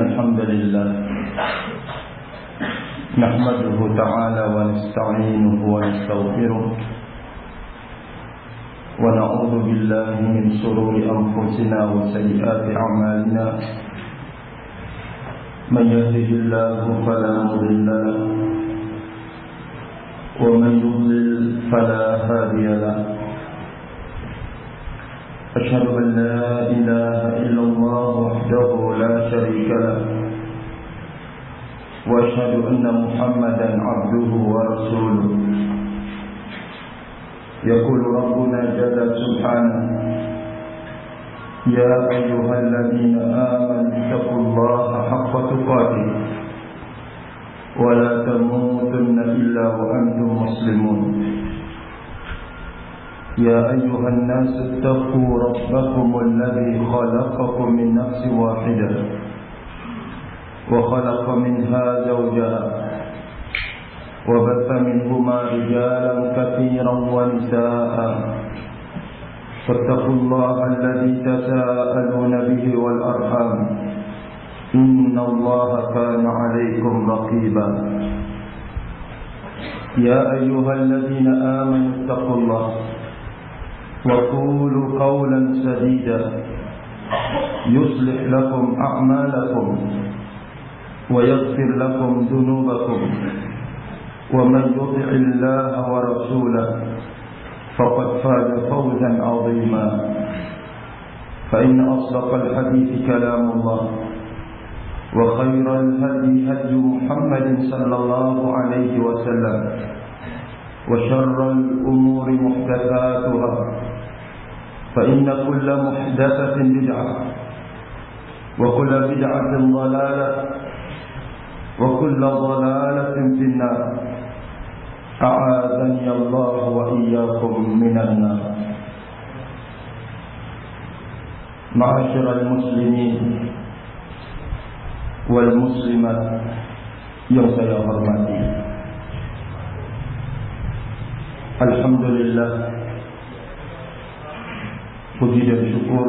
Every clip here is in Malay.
الحمد لله نحمده تعالى ونستعينه ونستغفره ونعوذ بالله من شرور أنفسنا وسيئات أعمالنا من يهده الله فلا مضل له ومن يضلل فلا هادي له أشهد أن لا إله إلا الله وحده لا شريك له وأشهد أن محمدا عبده ورسوله. يقول ربنا جل سبحانه يا أيها الذين آمنوا اتقوا الله حق تقاته ولا تموتن إلا وأنتم مسلمون. يا أيها الناس اتقوا ربكم الذي خلقكم من نفس واحدة وخلق منها زوجها وبث منهما رجالا كثيرا ونساء. فاتقوا الله الذي تساءلون به والأرحام. إن الله كان عليكم رقيبا. يا أيها الذين آمنوا اتقوا الله. وقولوا قولا سديدا. يصلح لكم أعمالكم ويغفر لكم ذنوبكم. ومن يطع الله ورسوله فقد فاز فوزا عظيما. فإن أصدق الحديث كلام الله وخير الهدي هدي محمد صلى الله عليه وسلم وشر الأمور محدثاتها. فإن كل محدثة بدعة وكل بدعة ضلالة وكل ضلالة في النار. أعاذني الله وإياكم من النار. معاشر المسلمين والمسلمات yang saya hormati Alhamdulillah Puji dan syukur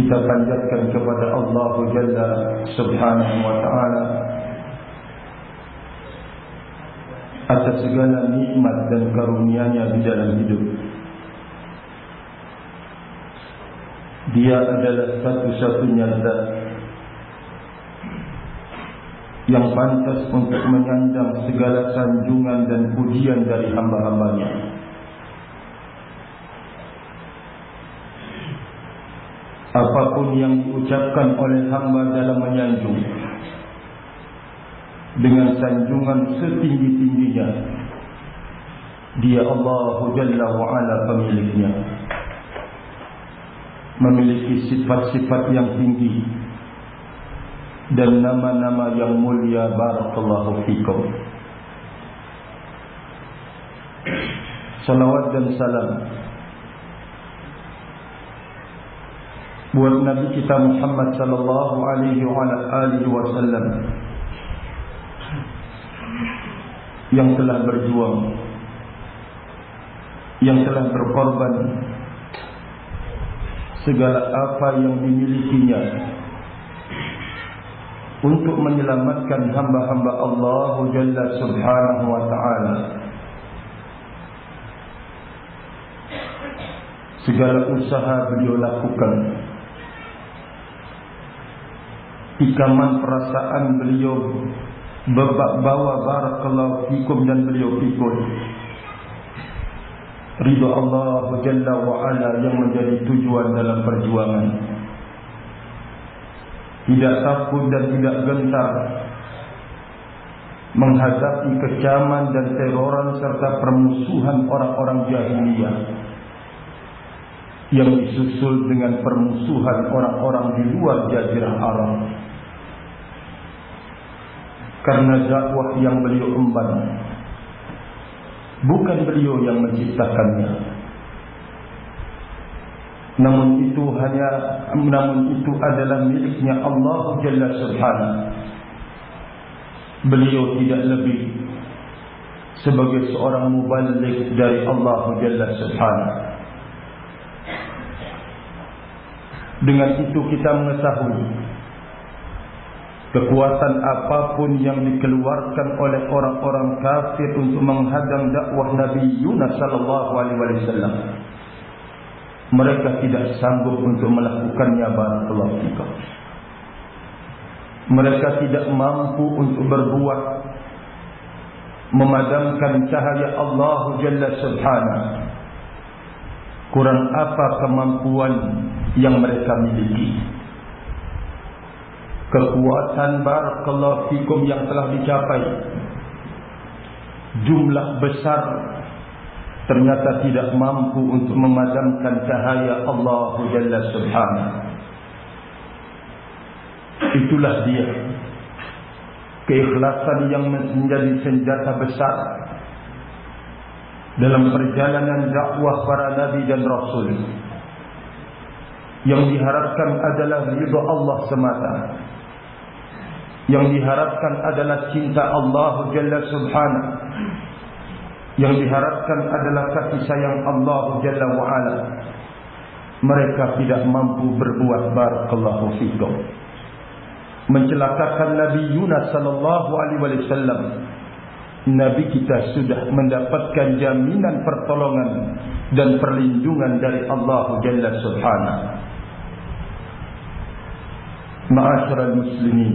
Kita panjatkan kepada Allah Jalla Subhanahu wa ta'ala Atas segala nikmat dan karunia-Nya di dalam hidup Dia adalah satu-satunya zat yang pantas untuk menyandang segala sanjungan dan pujian dari hamba-hambanya. Apapun yang diucapkan oleh hamba dalam menyanjung. Dengan sanjungan setinggi-tingginya. Dia Allah Jalla wa'ala pemiliknya. Memiliki sifat-sifat yang tinggi. Dan nama-nama yang mulia barakallahu fikum. Salawat dan salam buat nabi kita Muhammad sallallahu alaihi wa alihi wasallam yang telah berjuang yang telah berkorban segala apa yang dimilikinya untuk menyelamatkan hamba-hamba Allah Jalla Subhanahu wa taala. Segala usaha beliau lakukan ikaman perasaan beliau bawa barakallahu fikum dan beliau pikul. Ridha Allah Jalla wa ala yang menjadi tujuan dalam perjuangan. Tidak takut dan tidak gentar menghadapi kecaman dan teroran serta permusuhan orang-orang jahiliyah yang disusul dengan permusuhan orang-orang di luar jazirah Arab karena dakwah yang beliau emban. Bukan beliau yang menciptakannya. Namun itu hanya namun itu adalah miliknya Allah Jalla Subhanahu. Beliau tidak lebih sebagai seorang mubalik dari Allah Jalla Subhanahu. Dengan itu kita mengetahui kekuatan apapun yang dikeluarkan oleh orang-orang kafir untuk menghadang dakwah Nabi Yunus sallallahu alaihi wasallam. Mereka tidak sanggup untuk melakukannya barakallahu fikum. Mereka tidak mampu untuk berbuat memadamkan cahaya Allah Jalla Subhanahu. Kurang apa kemampuan yang mereka miliki? Kekuatan barakallahu fikum yang telah dicapai. Jumlah besar ternyata tidak mampu untuk memadamkan cahaya Allah Jalla Subhanahu. Itulah dia. Keikhlasan yang menjadi senjata besar dalam perjalanan dakwah para nabi dan rasul. Yang diharapkan adalah ridha Allah semata yang diharapkan adalah cinta Allah Jalla Subhanahu yang diharapkan adalah kasih sayang Allah Jalla wa'ala. Mereka tidak mampu berbuat barakallahu fikum. Mencelakakan Nabi Yunus sallallahu alaihi wasallam. Nabi kita sudah mendapatkan jaminan pertolongan dan perlindungan dari Allah Jalla Subhanahu Ma'asyiral muslimin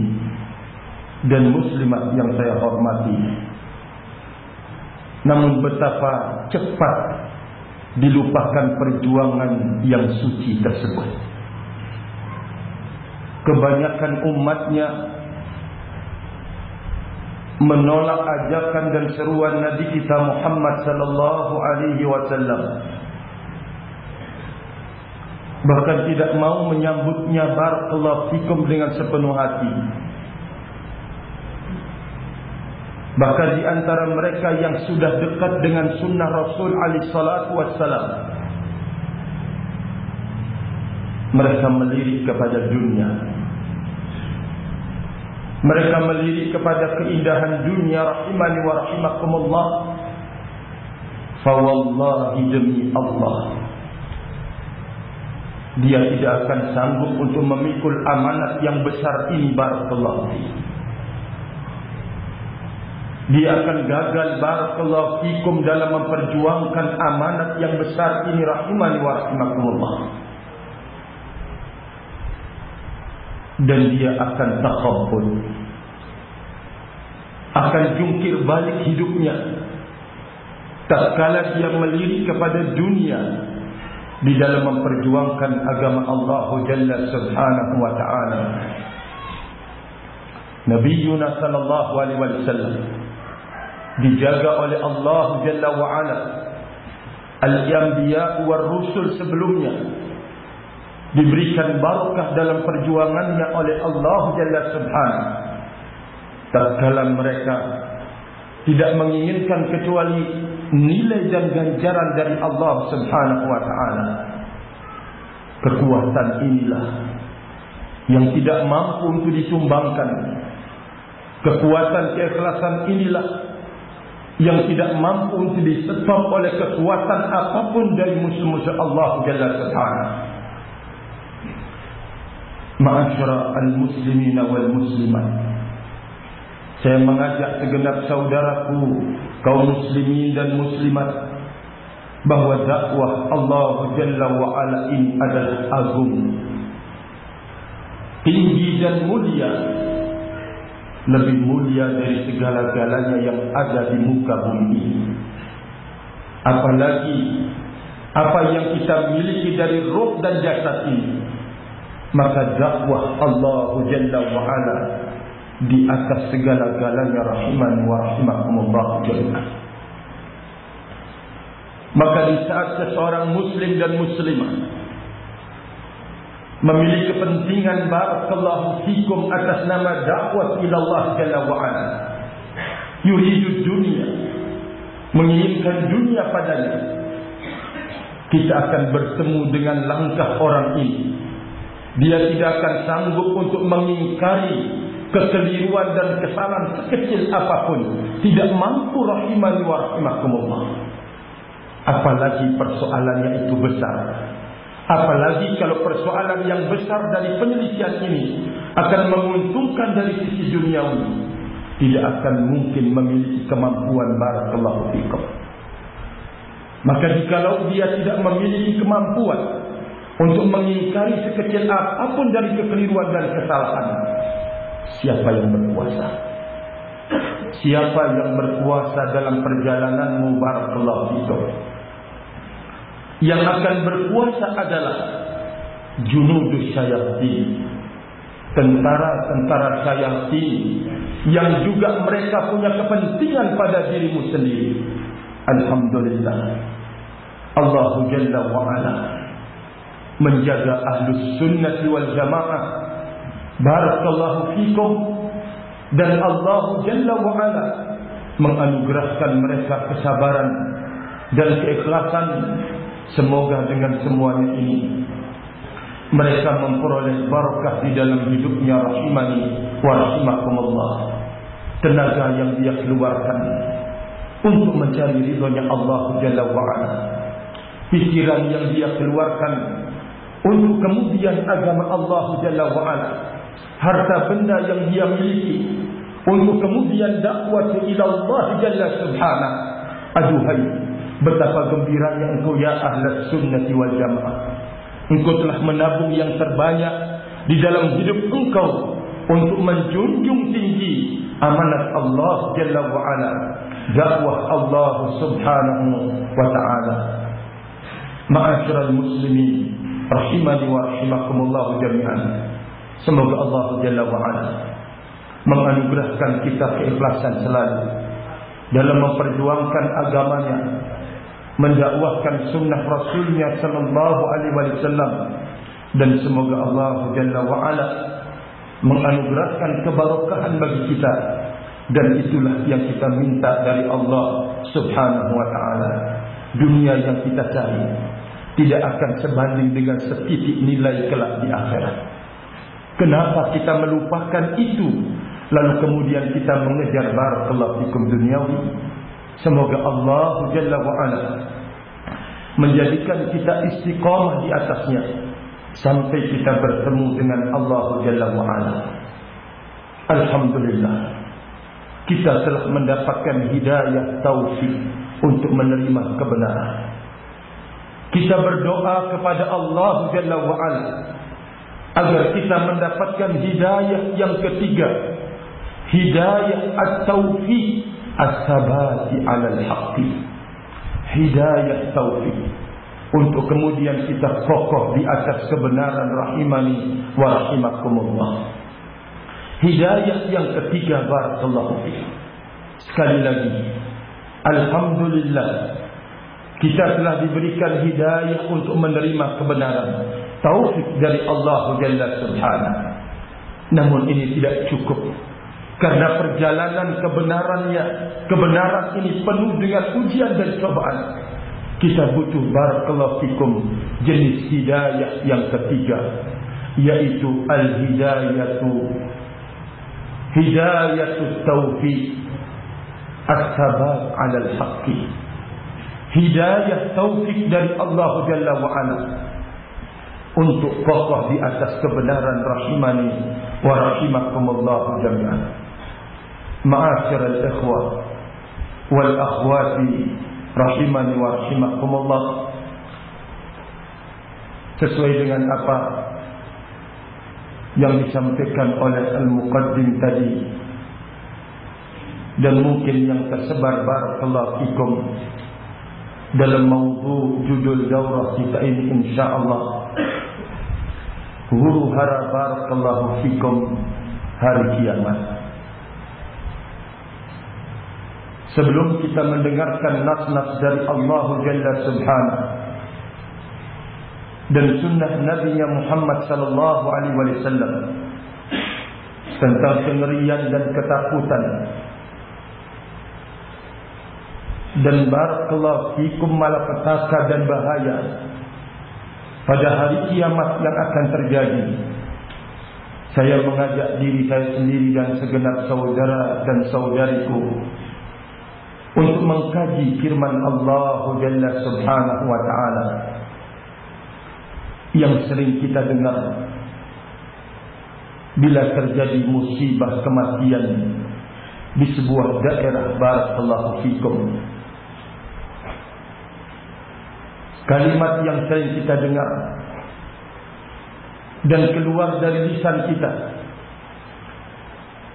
dan muslimat yang saya hormati. Namun betapa cepat dilupakan perjuangan yang suci tersebut. Kebanyakan umatnya menolak ajakan dan seruan Nabi kita Muhammad sallallahu alaihi wasallam. Bahkan tidak mau menyambutnya barakallahu fikum dengan sepenuh hati. Bahkan di antara mereka yang sudah dekat dengan sunnah Rasul alaihi salatu wassalam. Mereka melirik kepada dunia. Mereka melirik kepada keindahan dunia rahimani wa rahimakumullah. Fawallahi demi Allah. Dia tidak akan sanggup untuk memikul amanat yang besar ini barakallahu fiik dia akan gagal. Barakallahu fikum dalam memperjuangkan amanat yang besar ini. Rahimani wa rahimakumullah. Dan dia akan takhabbul akan jungkir balik hidupnya. Tatkala dia melirik kepada dunia. Di dalam memperjuangkan agama Allah Jalla Subhanahu wa taala. Nabi Yunus sallallahu alaihi wasallam dijaga oleh Allah Jalla wa'ala. Al-Yambiya wa Rusul sebelumnya. Diberikan barakah dalam perjuangannya oleh Allah Jalla Subhanahu. Tatkala mereka tidak menginginkan kecuali nilai dan ganjaran dari Allah Subhanahu wa taala. Kekuatan inilah yang tidak mampu untuk disumbangkan. Kekuatan keikhlasan inilah yang tidak mampu untuk disetop oleh kekuatan apapun dari musuh-musuh Allah Jalla Subhanahu. Ma'asyara al-muslimin wal-muslimat. Saya mengajak segenap saudaraku, kaum muslimin dan muslimat, bahawa dakwah Allah Jalla wa'ala ini adalah agung. Tinggi dan mulia lebih mulia dari segala-galanya yang ada di muka bumi. Apalagi apa yang kita miliki dari roh dan jasad ini. Maka dakwah Allah Jalla wa'ala di atas segala-galanya rahiman wa rahimakumullah jalla. Maka di saat seseorang muslim dan muslimah memiliki kepentingan barakallahu fikum atas nama dakwah ila Allah jalla wa ala. Yuridu dunia menginginkan dunia padanya. Kita akan bertemu dengan langkah orang ini. Dia tidak akan sanggup untuk mengingkari kekeliruan dan kesalahan sekecil apapun. Tidak mampu rahimani wa rahimakumullah. Apalagi persoalannya itu besar Apalagi kalau persoalan yang besar dari penyelesaian ini akan menguntungkan dari sisi duniawi, tidak akan mungkin memiliki kemampuan barakallahu fikum. Maka jikalau dia tidak memiliki kemampuan untuk mengingkari sekecil apapun dari kekeliruan dan kesalahan, siapa yang berkuasa? Siapa yang berkuasa dalam perjalananmu barakallahu fikum? Yang akan berkuasa adalah junudus syayatin tentara-tentara syayatin yang juga mereka punya kepentingan pada dirimu sendiri. Alhamdulillah. Allah Jalla wa'ala menjaga ahlus sunnah wal jamaah. Barakallahu fikum. Dan Allah Jalla wa'ala menganugerahkan mereka kesabaran dan keikhlasan Semoga dengan semuanya ini mereka memperoleh barakah di dalam hidupnya rahimani wa rahimakumullah. Tenaga yang dia keluarkan untuk mencari ridhonya Allah Jalla wa ala. Pikiran yang dia keluarkan untuk kemudian agama Allah Jalla wa ala. Harta benda yang dia miliki untuk kemudian dakwah ila Allah Jalla subhanahu. Aduhai Betapa gembiranya engkau ya ahlat sunnati wal jamaah. Engkau telah menabung yang terbanyak di dalam hidup engkau untuk menjunjung tinggi amanat Allah Jalla wa Ala, dakwah Allah Subhanahu wa taala. Ma'asyiral muslimin, rahimani wa rahimakumullah jami'an. Semoga Allah Jalla wa Ala menganugerahkan kita keikhlasan selalu dalam memperjuangkan agamanya mendakwahkan sunnah Rasulnya Sallallahu Alaihi Wasallam. Dan semoga Allah Jalla wa Ala menganugerahkan keberkahan bagi kita. Dan itulah yang kita minta dari Allah Subhanahu Wa Taala. Dunia yang kita cari tidak akan sebanding dengan setitik nilai kelak di akhirat. Kenapa kita melupakan itu? Lalu kemudian kita mengejar barakallahu fikum duniawi Semoga Allah Jalla wa'ala menjadikan kita istiqamah di atasnya sampai kita bertemu dengan Allah Jalla wa'ala. Alhamdulillah. Kita telah mendapatkan hidayah taufik untuk menerima kebenaran. Kita berdoa kepada Allah Jalla wa'ala agar kita mendapatkan hidayah yang ketiga. Hidayah at-taufiq as-sabati 'ala al-haqqi hidayah taufik untuk kemudian kita kokoh di atas kebenaran rahimani wa rahimakumullah. Hidayah yang ketiga barakallahu fiik. Sekali lagi alhamdulillah kita telah diberikan hidayah untuk menerima kebenaran taufik dari Allah Jalla Subhanahu. Namun ini tidak cukup karena perjalanan kebenarannya Kebenaran ini penuh dengan ujian dan cobaan. Kita butuh Barakallahu fikum Jenis hidayah yang ketiga Yaitu Al-hidayatu Hidayatu taufiq As-sabat ala al-haqqi Hidayah taufiq dari Allah Jalla wa'ala Untuk kokoh di atas kebenaran rahimani Wa rahimakumullahu jami'an معاشر الإخوة والأخوات rahimani wa rahimakumullah sesuai dengan apa yang disampaikan oleh al-muqaddim tadi dan mungkin yang tersebar barakallahu fikum dalam maudhu judul daurah kita ini insyaallah huru hara barakallahu fikum hari kiamat Sebelum kita mendengarkan nas-nas dari Allah Jalla Subhanahu. Dan sunnah Nabi Muhammad sallallahu alaihi wasallam. Tentang kengerian dan ketakutan. Dan barakallahu fikum malapetaka dan bahaya. Pada hari kiamat yang akan terjadi. Saya mengajak diri saya sendiri dan segenap saudara dan saudariku untuk mengkaji firman Allah Jalla Subhanahu wa taala yang sering kita dengar bila terjadi musibah kematian di sebuah daerah barakallahu fikum. Kalimat yang sering kita dengar dan keluar dari lisan kita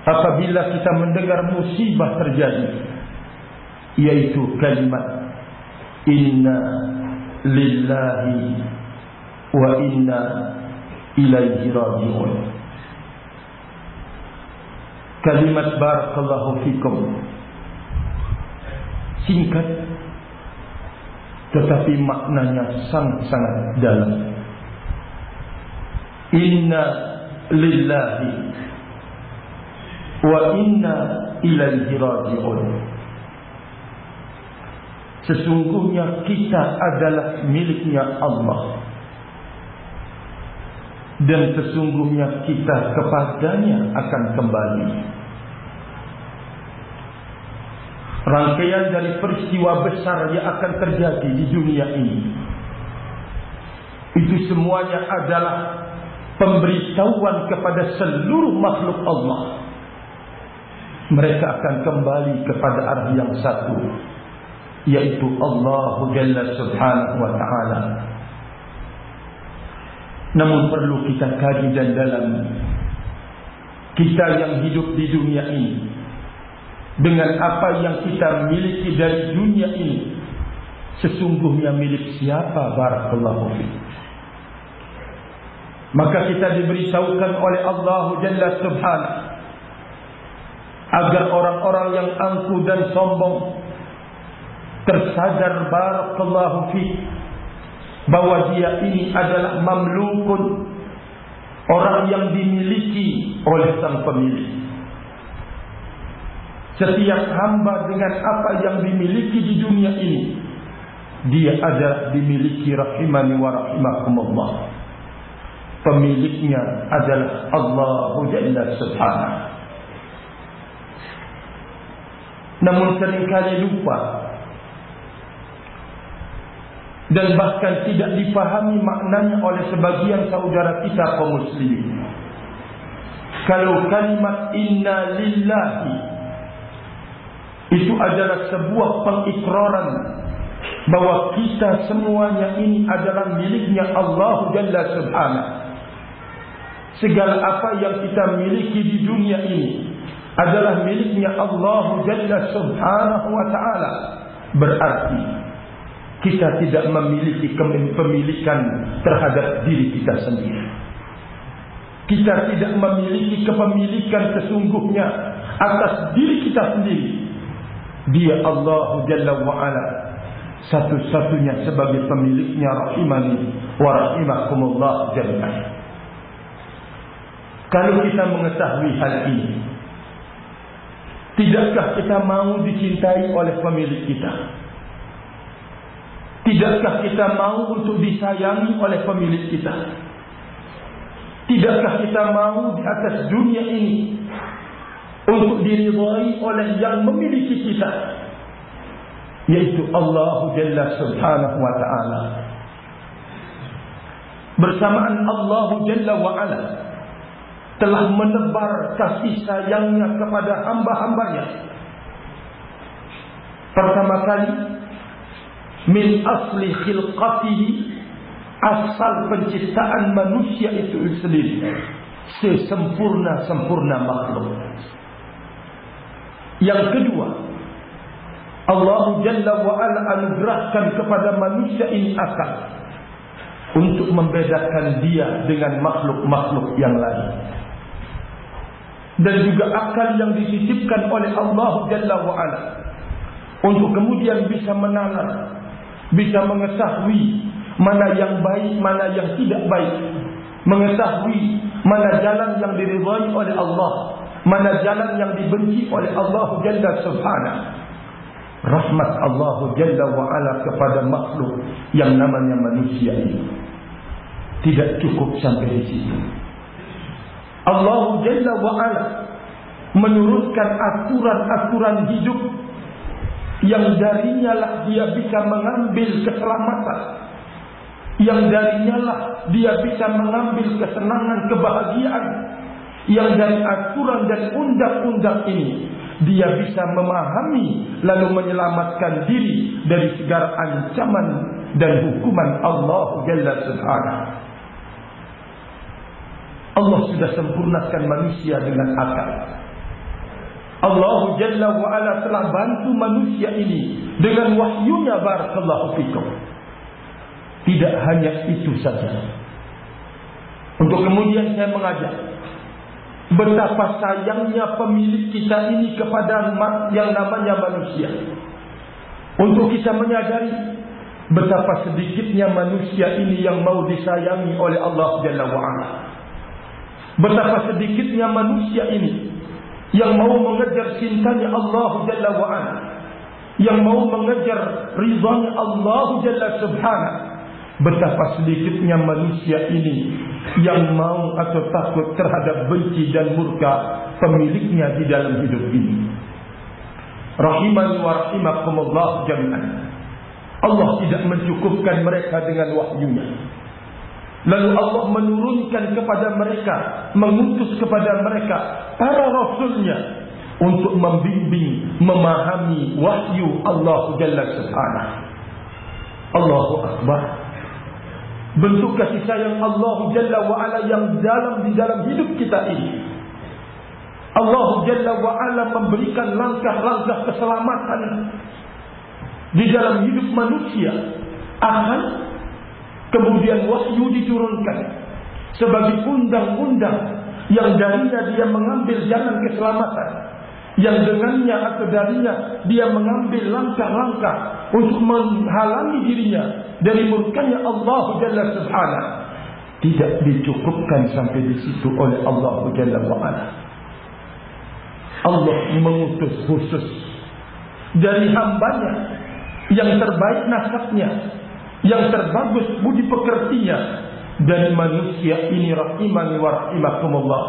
apabila kita mendengar musibah terjadi yaitu kalimat inna lillahi wa inna ilaihi raji'un. Kalimat barakallahu fikum. Singkat tetapi maknanya sangat-sangat dalam. Inna lillahi wa inna ilaihi raji'un sesungguhnya kita adalah miliknya Allah dan sesungguhnya kita kepadanya akan kembali. Rangkaian dari peristiwa besar yang akan terjadi di dunia ini. Itu semuanya adalah pemberitahuan kepada seluruh makhluk Allah. Mereka akan kembali kepada arah yang satu. Yaitu Allah Jalla Subhanahu Wa Ta'ala. Namun perlu kita kaji dan dalam Kita yang hidup di dunia ini Dengan apa yang kita miliki dari dunia ini Sesungguhnya milik siapa Barakallahu fi Maka kita diberitahukan oleh Allah Jalla Subhanahu Agar orang-orang yang angku dan sombong Tersadar Barakallahu fi bahwa dia ini adalah mamlukun orang yang dimiliki oleh sang pemilik. Setiap hamba dengan apa yang dimiliki di dunia ini dia adalah dimiliki rahimani wa rahimakumullah. Pemiliknya adalah Allah Jalla Subhanahu. Namun seringkali lupa dan bahkan tidak dipahami maknanya oleh sebagian saudara kita kaum muslimin. Kalau kalimat inna lillahi itu adalah sebuah pengikraran bahwa kita semuanya ini adalah miliknya Allah Jalla Subhanahu. Segala apa yang kita miliki di dunia ini adalah miliknya Allah Jalla Subhanahu wa taala. Berarti kita tidak memiliki kepemilikan terhadap diri kita sendiri. Kita tidak memiliki kepemilikan sesungguhnya atas diri kita sendiri. Dia Allah Jalla wa'ala satu-satunya sebagai pemiliknya rahimani wa rahimakumullah jalla. Kalau kita mengetahui hal ini, tidakkah kita mau dicintai oleh pemilik kita? Tidakkah kita mau untuk disayangi oleh pemilik kita? Tidakkah kita mau di atas dunia ini untuk diridhai oleh yang memiliki kita? Yaitu Allah Jalla Subhanahu wa taala. Bersamaan Allah Jalla wa ala telah menebar kasih sayangnya kepada hamba-hambanya. Pertama kali min asli khilqatihi asal penciptaan manusia itu sendiri. Sesempurna sempurna makhluk. Yang kedua Allah Jalla wa Ala anugerahkan kepada manusia ini akal untuk membedakan dia dengan makhluk-makhluk yang lain. Dan juga akal yang dititipkan oleh Allah Jalla wa Ala untuk kemudian bisa menalar bisa mengetahui mana yang baik, mana yang tidak baik. Mengetahui mana jalan yang diridhai oleh Allah, mana jalan yang dibenci oleh Allah Jalla Subhanahu. Rahmat Allah Jalla wa Ala kepada makhluk yang namanya manusia ini. Tidak cukup sampai di situ. Allah Jalla wa Ala menurunkan aturan-aturan hidup yang darinya lah dia bisa mengambil keselamatan. Yang darinya lah dia bisa mengambil kesenangan kebahagiaan. Yang dari aturan dan undang-undang ini dia bisa memahami lalu menyelamatkan diri dari segala ancaman dan hukuman Allah Jalla Subhanahu. Allah sudah sempurnakan manusia dengan akal Allah Jalla wa'ala telah bantu manusia ini dengan wahyunya barakallahu fikum tidak hanya itu saja. Untuk kemudian saya mengajak betapa sayangnya pemilik kita ini kepada yang namanya manusia. Untuk kita menyadari betapa sedikitnya manusia ini yang mau disayangi oleh Allah Jalla wa'ala. Betapa sedikitnya manusia ini yang mau mengejar cintanya Allah Jalla wa'ala. Yang mau mengejar rizanya Allah Jalla subhanahu Betapa sedikitnya manusia ini yang mau atau takut terhadap benci dan murka pemiliknya di dalam hidup ini. Rahimani wa rahimakumullah jami'an. Allah tidak mencukupkan mereka dengan wahyunya. Lalu Allah menurunkan kepada mereka, mengutus kepada mereka para rasulnya untuk membimbing, memahami wahyu Allah Jalla Subhanahu. Allahu Akbar bentuk kasih sayang Allah Jalla wa'ala yang dalam di dalam hidup kita ini. Allah Jalla wa'ala memberikan langkah-langkah keselamatan di dalam hidup manusia. Akan kemudian wahyu diturunkan sebagai undang-undang yang darinya dia mengambil jalan keselamatan. Yang dengannya atau darinya dia mengambil langkah-langkah untuk menghalangi dirinya dari murkanya Allah Jalla Subhanahu tidak dicukupkan sampai di situ oleh Allah Jalla Wa'ala. Allah mengutus khusus dari hambanya yang terbaik nasabnya, yang terbagus budi pekertinya. Dari manusia ini rahimani wa rahimakumullah.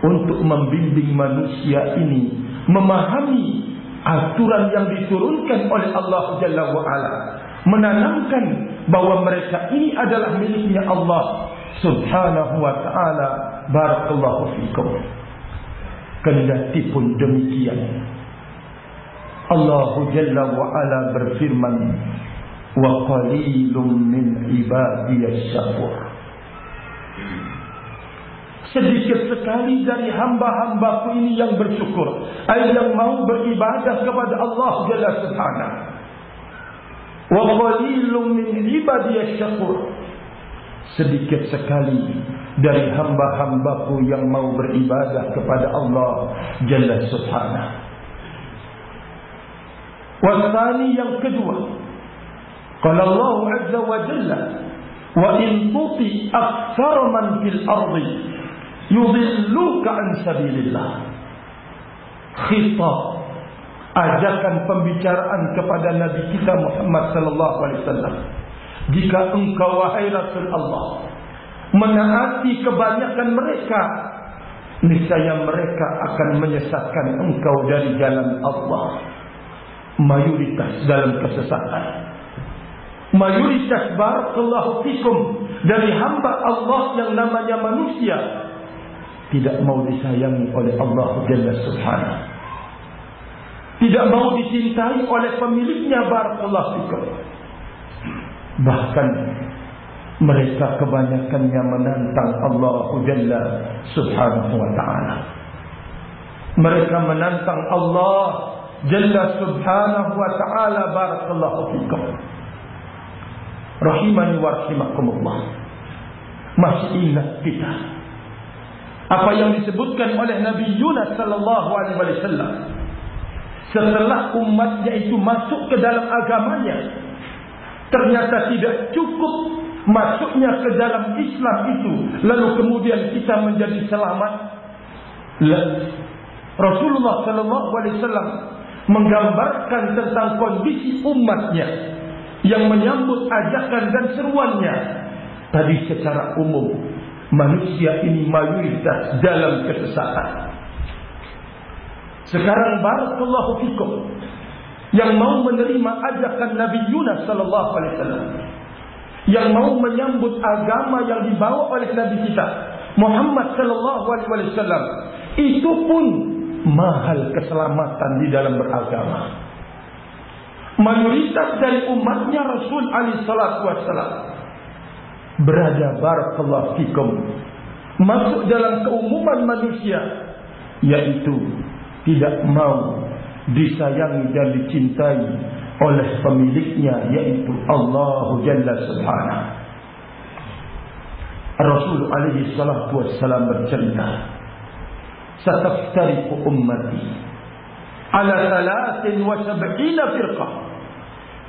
Untuk membimbing manusia ini. Memahami aturan yang diturunkan oleh Allah Jalla wa'ala menanamkan bahawa mereka ini adalah miliknya Allah subhanahu wa ta'ala. Barakallahu fikum. Kendati pun demikian. Allah Jalla wa'ala berfirman wa qalilum min ibadiyas syafur sedikit sekali dari hamba-hambaku ini yang bersyukur. Yang mau beribadah kepada Allah Jalla subhanahu. Wa qalilun min ibadiyas syakur sedikit sekali dari hamba-hambaku yang mau beribadah kepada Allah Jalla Subhanahu. Wasani yang kedua qala Allah azza wa jalla wa in tuti aktsar man fil ardi yudilluka an sabilillah khitab ajakan pembicaraan kepada Nabi kita Muhammad sallallahu alaihi wasallam. Jika engkau wahai Rasul Allah menaati kebanyakan mereka, niscaya mereka akan menyesatkan engkau dari jalan Allah. Mayoritas dalam kesesatan. Mayoritas barakallahu fikum. Dari hamba Allah yang namanya manusia tidak mau disayangi oleh Allah Jalla Subhanahu. Tidak mau dicintai oleh pemiliknya barakallahu fikum. Bahkan mereka kebanyakannya menantang Allah Jalla subhanahu wa ta'ala. Mereka menantang Allah Jalla subhanahu wa ta'ala barakallahu fikum rahimani wa rahimakumullah. Masih ingat kita. Apa yang disebutkan oleh Nabi Yunus sallallahu alaihi wasallam setelah umatnya itu masuk ke dalam agamanya ternyata tidak cukup masuknya ke dalam Islam itu. Lalu kemudian kita menjadi selamat. Rasulullah sallallahu alaihi wasallam menggambarkan tentang kondisi umatnya yang menyambut ajakan dan seruannya tadi secara umum manusia ini mayoritas dalam kesesatan sekarang barakallahu fikum yang mau menerima ajakan Nabi Yunus sallallahu alaihi wasallam yang mau menyambut agama yang dibawa oleh Nabi kita Muhammad sallallahu alaihi wasallam itu pun mahal keselamatan di dalam beragama. Mayoritas dari umatnya Rasul alaihi salatu wasallam berada barakallahu fikum. Masuk dalam keumuman manusia yaitu tidak mau disayangi dan dicintai oleh pemiliknya yaitu Allah Jalla Subhanahu. Rasul alaihi salatu wassalam bercerita, "Sataftariqu ummati ala 73 firqah,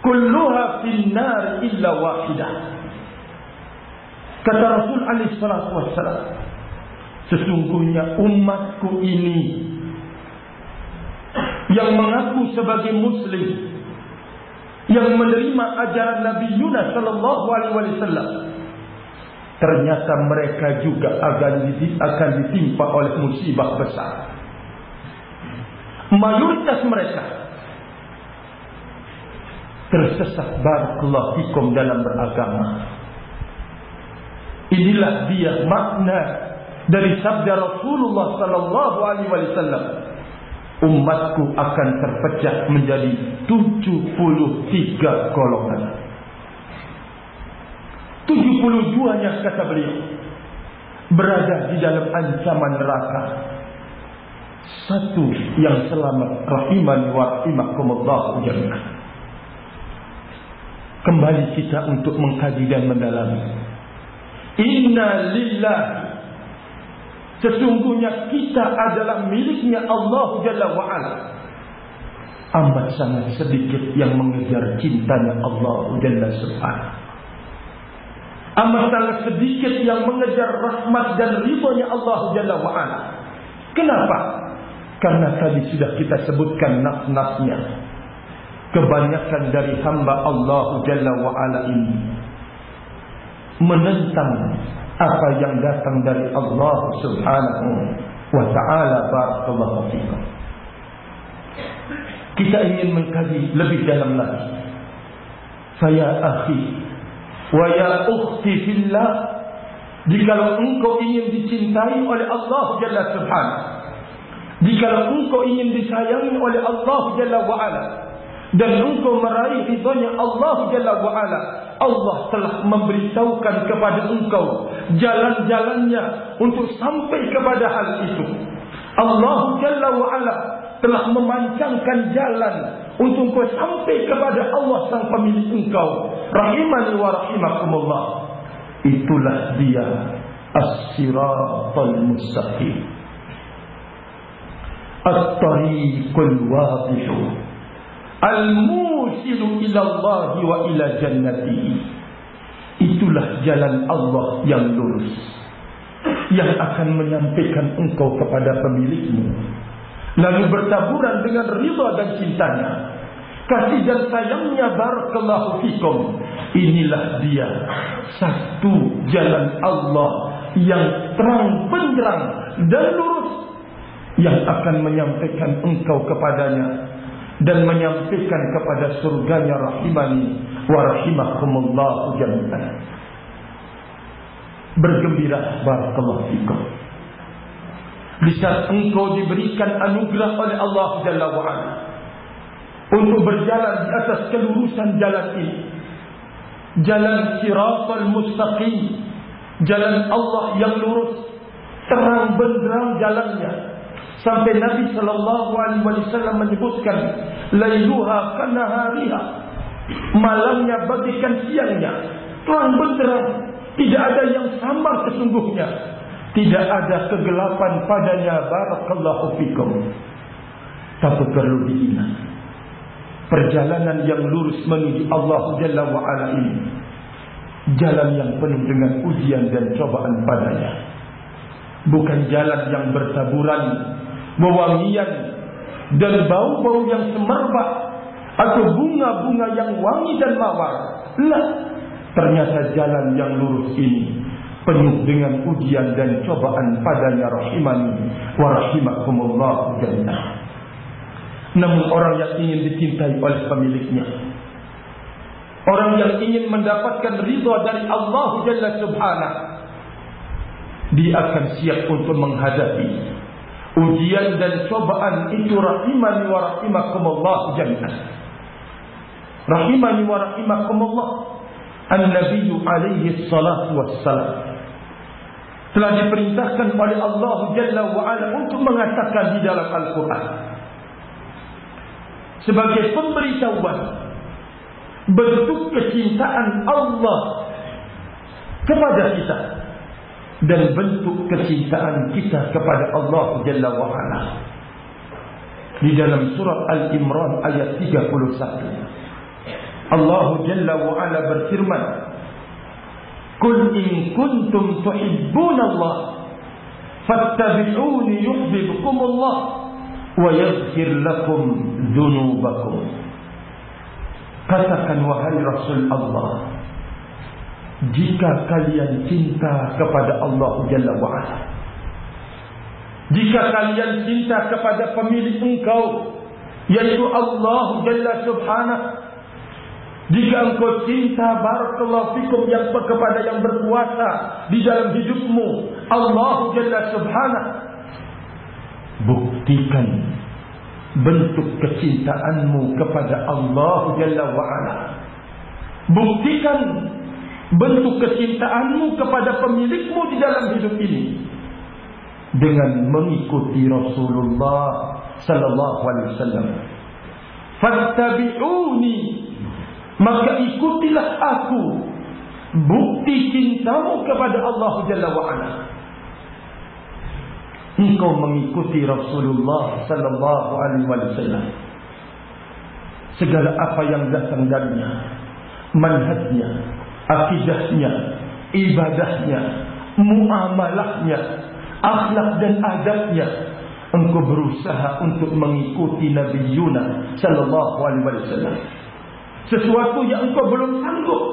kulluha fin nar illa wahidah." Kata Rasul alaihi salatu wassalam, "Sesungguhnya umatku ini yang mengaku sebagai muslim yang menerima ajaran Nabi Yunus sallallahu alaihi wasallam ternyata mereka juga akan akan ditimpa oleh musibah besar mayoritas mereka tersesat barakallahu fikum dalam beragama inilah dia makna dari sabda Rasulullah sallallahu alaihi wasallam umatku akan terpecah menjadi 73 golongan. 72 nya kata beliau berada di dalam ancaman neraka. Satu yang selamat rahiman wa rahimakumullah jami'an. Kembali kita untuk mengkaji dan mendalami. Inna lillahi Sesungguhnya kita adalah miliknya Allah Jalla wa'ala. Amat sangat sedikit yang mengejar cintanya Allah Jalla subhanahu. Amat sangat sedikit yang mengejar rahmat dan ridhonya Allah Jalla wa'ala. Kenapa? Karena tadi sudah kita sebutkan nas-nasnya. Kebanyakan dari hamba Allah Jalla wa'ala ini. Menentang apa yang datang dari Allah Subhanahu wa taala barakallahu fikum. Kita ingin mengkaji lebih dalam lagi. Saya akhi wa ya ukhti fillah jika engkau ingin dicintai oleh Allah Jalla Subhanahu jika engkau ingin disayangi oleh Allah Jalla wa ala dan engkau meraih ridhonya Allah Jalla wa ala Allah telah memberitahukan kepada engkau jalan-jalannya untuk sampai kepada hal itu. Allah Jalla wa'ala telah memancangkan jalan untuk engkau sampai kepada Allah sang pemilik engkau. Rahimani wa rahimakumullah. Itulah dia as-siratal mustaqim. At-tariqul wadhihu Al-musilu ila Allah wa ila jannati. Itulah jalan Allah yang lurus. Yang akan menyampaikan engkau kepada pemilikmu. Lalu bertaburan dengan rida dan cintanya. Kasih dan sayangnya barakallahu fikum. Inilah dia. Satu jalan Allah yang terang benderang dan lurus. Yang akan menyampaikan engkau kepadanya dan menyampaikan kepada surganya rahimani wa rahimakumullah jami'an. Bergembira barakallahu fikum. Di saat engkau diberikan anugerah oleh Allah Jalla wa'ala untuk berjalan di atas kelurusan jalan ini. Jalan siratal mustaqim. Jalan Allah yang lurus. Terang benderang jalannya. Sampai Nabi sallallahu alaihi wasallam menyebutkan lailuha kanahariha. Malamnya bagikan siangnya. Terang benderang, tidak ada yang samar sesungguhnya. Tidak ada kegelapan padanya barakallahu fikum. Tapi perlu diingat. Perjalanan yang lurus menuju Allah Jalla wa ala ini jalan yang penuh dengan ujian dan cobaan padanya. Bukan jalan yang bertaburan wewangian dan bau-bau yang semerbak atau bunga-bunga yang wangi dan mawar. Lah, ternyata jalan yang lurus ini penuh dengan ujian dan cobaan padanya rahimani wa jannah. Namun orang yang ingin dicintai oleh pemiliknya Orang yang ingin mendapatkan ridha dari Allah Jalla Subhanahu dia akan siap untuk menghadapi ujian dan cobaan itu rahimani wa rahimakumullah jami'an. Rahimani wa rahimakumullah. An-Nabi alaihi salatu wassalam telah diperintahkan oleh Allah Jalla wa Ala untuk mengatakan di dalam Al-Quran sebagai pemberitahuan bentuk kecintaan Allah kepada kita dan bentuk kecintaan kita kepada Allah Jalla wa Ala. Di dalam surah Al-Imran ayat 31. Allah Jalla wa Ala berfirman, "Qul in kuntum tuhibbuna Allah, fattabi'uni yuhibbukum Allah wa yaghfir lakum dhunubakum." Katakan wahai Rasul Allah, jika kalian cinta kepada Allah Jalla wa'ala. Jika kalian cinta kepada pemilik engkau yaitu Allah Jalla subhanahu jika engkau cinta barakallahu fikum yang kepada yang berkuasa di dalam hidupmu Allah Jalla subhanahu buktikan bentuk kecintaanmu kepada Allah Jalla wa'ala. Buktikan bentuk kecintaanmu kepada pemilikmu di dalam hidup ini. Dengan mengikuti Rasulullah sallallahu alaihi wasallam. Fattabi'uni maka ikutilah aku bukti cintamu kepada Allah jalla wa ala. Engkau mengikuti Rasulullah sallallahu alaihi wasallam. Segala apa yang datang darinya manhajnya akidahnya, ibadahnya, muamalahnya, akhlak dan adabnya. Engkau berusaha untuk mengikuti Nabi Yunus sallallahu alaihi wasallam. Sesuatu yang engkau belum sanggup,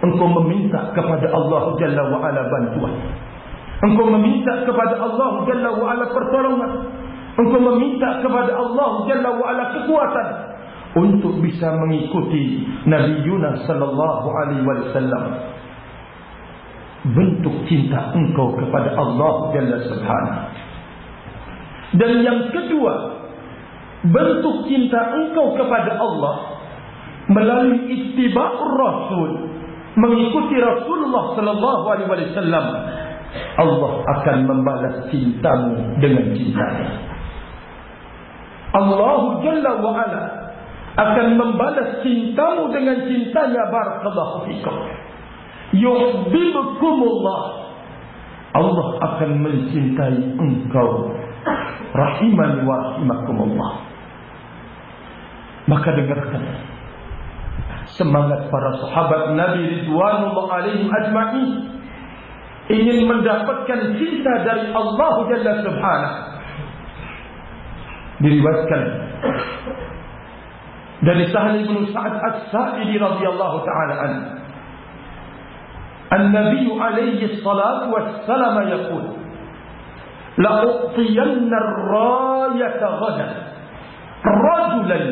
engkau meminta kepada Allah Jalla wa ala bantuan. Engkau meminta kepada Allah Jalla wa ala pertolongan. Engkau meminta kepada Allah Jalla wa ala kekuatan untuk bisa mengikuti Nabi Yunus sallallahu alaihi wasallam. Bentuk cinta engkau kepada Allah jalla subhanahu. Dan yang kedua bentuk cinta engkau kepada Allah melalui ittiba'ur rasul mengikuti Rasulullah sallallahu alaihi wasallam Allah akan membalas cintamu dengan cintanya. Allah jalla wa ala akan membalas cintamu dengan cintanya. Barakallahu fikum. Yuhibbukumullah. Allah akan mencintai engkau. Rahiman wa rahimakumullah. Maka dengarkan. Semangat para sahabat Nabi ridwanullah alaihim ajma'in. Ingin mendapatkan cinta dari Allah jalla subhanahu. Diriwayatkan dari Sahal bin Sa'ad As-Sa'idi radhiyallahu taala anhu. An-Nabi alaihi salatu wassalam yaqul La u'tiyanna ar-rayata ghadan. Rajulan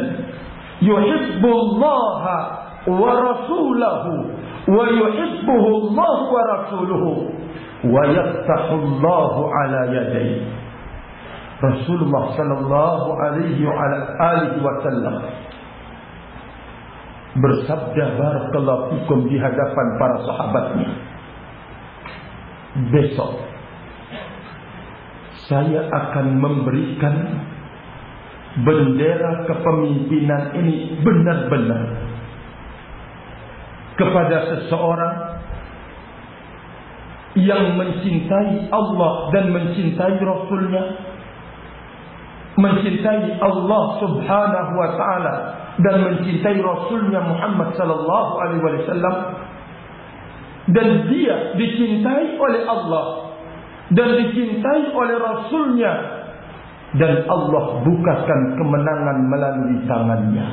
yuhibbu Allah wa rasulahu wa yuhibbuhu Allah wa rasuluhu wa yaftahu Allah ala yadayhi Rasulullah sallallahu alaihi wa alihi wa sallam bersabda barakallahu fikum di hadapan para sahabatnya. Besok saya akan memberikan bendera kepemimpinan ini benar-benar kepada seseorang yang mencintai Allah dan mencintai Rasulnya mencintai Allah subhanahu wa ta'ala dan mencintai Rasulnya Muhammad sallallahu alaihi wasallam dan dia dicintai oleh Allah dan dicintai oleh Rasulnya dan Allah bukakan kemenangan melalui tangannya.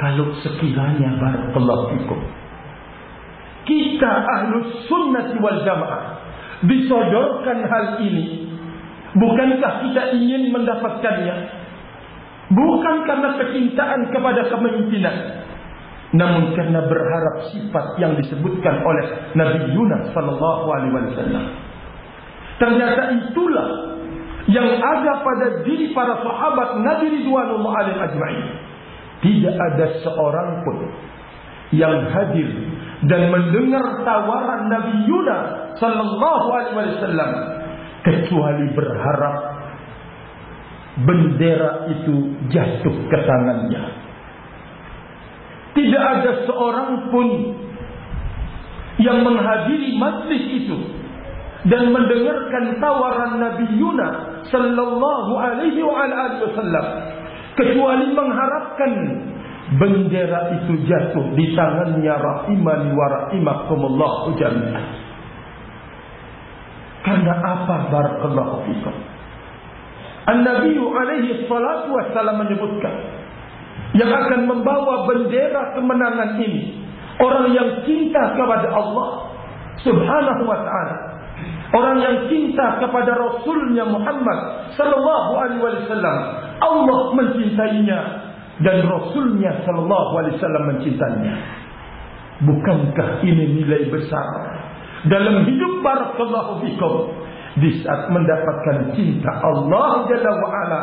Kalau sekiranya barakallahu fikum kita ahlus sunnah wal jamaah disodorkan hal ini bukankah kita ingin mendapatkannya Bukan karena kecintaan kepada kepemimpinan. Namun karena berharap sifat yang disebutkan oleh Nabi Yunus sallallahu alaihi wasallam. Ternyata itulah yang ada pada diri para sahabat Nabi Ridwanullah alaihi ajma'in. Tidak ada seorang pun yang hadir dan mendengar tawaran Nabi Yunus sallallahu alaihi wasallam kecuali berharap bendera itu jatuh ke tangannya. Tidak ada seorang pun yang menghadiri majlis itu dan mendengarkan tawaran Nabi Yunus sallallahu alaihi wasallam kecuali mengharapkan bendera itu jatuh di tangannya rahimani wa rahimakumullah jami'an. Karena apa barakallahu fikum? An-Nabi alaihi salatu wassalam menyebutkan yang akan membawa bendera kemenangan ini orang yang cinta kepada Allah Subhanahu wa taala. Orang yang cinta kepada Rasulnya Muhammad sallallahu alaihi wasallam. Allah mencintainya dan Rasulnya Sallallahu Alaihi Wasallam mencintainya. Bukankah ini nilai besar dalam hidup barakallahu fikum di saat mendapatkan cinta Allah Jalla wa Ala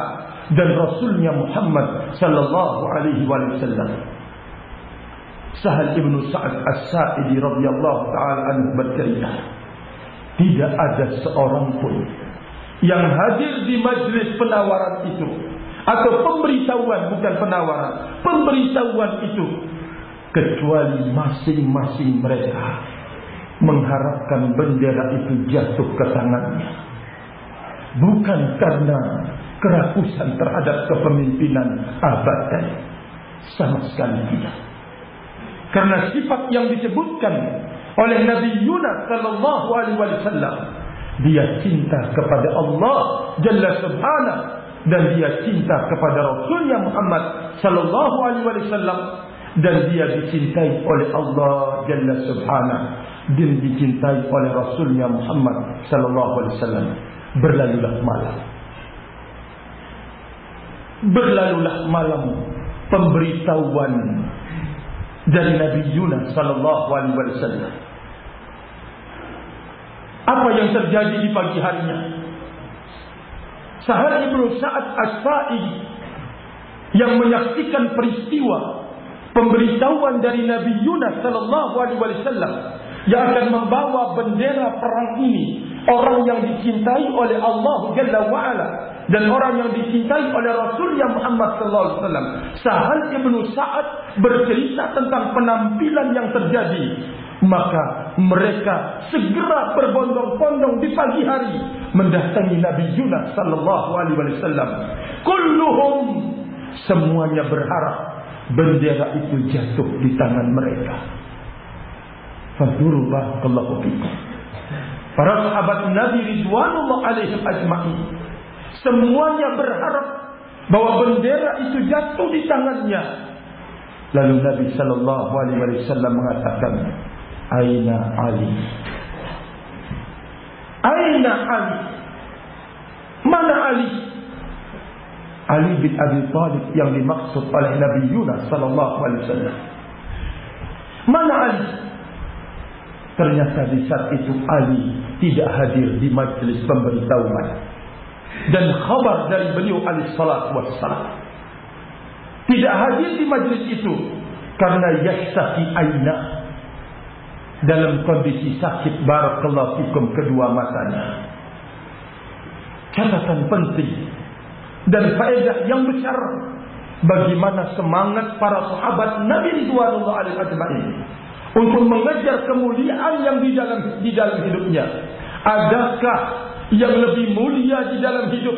dan Rasulnya Muhammad Sallallahu Alaihi Wasallam. Sahal ibnu Sa'ad As-Sa'idi radhiyallahu taala anhu bercerita, tidak ada seorang pun yang hadir di majlis penawaran itu atau pemberitahuan bukan penawaran pemberitahuan itu kecuali masing-masing mereka mengharapkan bendera itu jatuh ke tangannya. Bukan karena kerakusan terhadap kepemimpinan abadan sama sekali tidak. Karena sifat yang disebutkan oleh Nabi Yunus sallallahu alaihi wasallam dia cinta kepada Allah jalla subhanahu dan dia cinta kepada Rasulnya Muhammad sallallahu alaihi wasallam dan dia dicintai oleh Allah Jalla Subhanahu dan dicintai oleh Rasulnya Muhammad sallallahu alaihi wasallam. Berlalulah malam. Berlalulah malam pemberitahuan dari Nabi Yunus sallallahu alaihi wasallam. Apa yang terjadi di pagi harinya? Sahal Ibn Sa'ad As-Sa'id yang menyaksikan peristiwa pemberitahuan dari Nabi Yunus sallallahu alaihi wasallam yang akan membawa bendera perang ini orang yang dicintai oleh Allah Jalla wa ala dan orang yang dicintai oleh Rasul yang Muhammad sallallahu alaihi wasallam Sahal Ibnu Sa'ad bercerita tentang penampilan yang terjadi maka mereka segera berbondong-bondong di pagi hari mendatangi Nabi Yunus sallallahu alaihi wasallam. Kulluhum semuanya berharap bendera itu jatuh di tangan mereka. Fadurullah kallahu fikum. Para sahabat Nabi Ridwanullah alaihim ajma'in. Semuanya berharap bahwa bendera itu jatuh di tangannya. Lalu Nabi sallallahu alaihi wasallam mengatakan, Aina Ali? Aina Ali? Mana Ali? Ali bin Abi Talib yang dimaksud oleh Nabi Yunus sallallahu alaihi wasallam. Mana Ali Ternyata di saat itu Ali tidak hadir di majlis pemberitahuan. Dan khabar dari beliau alaihi salatu wassalam. Tidak hadir di majlis itu karena yastaqi aina. Dalam kondisi sakit barakallahu fikum kedua matanya. Catatan penting dan faedah yang besar bagaimana semangat para sahabat Nabi Ridwanullah alaihi ajma'in untuk mengejar kemuliaan yang di dalam di dalam hidupnya. Adakah yang lebih mulia di dalam hidup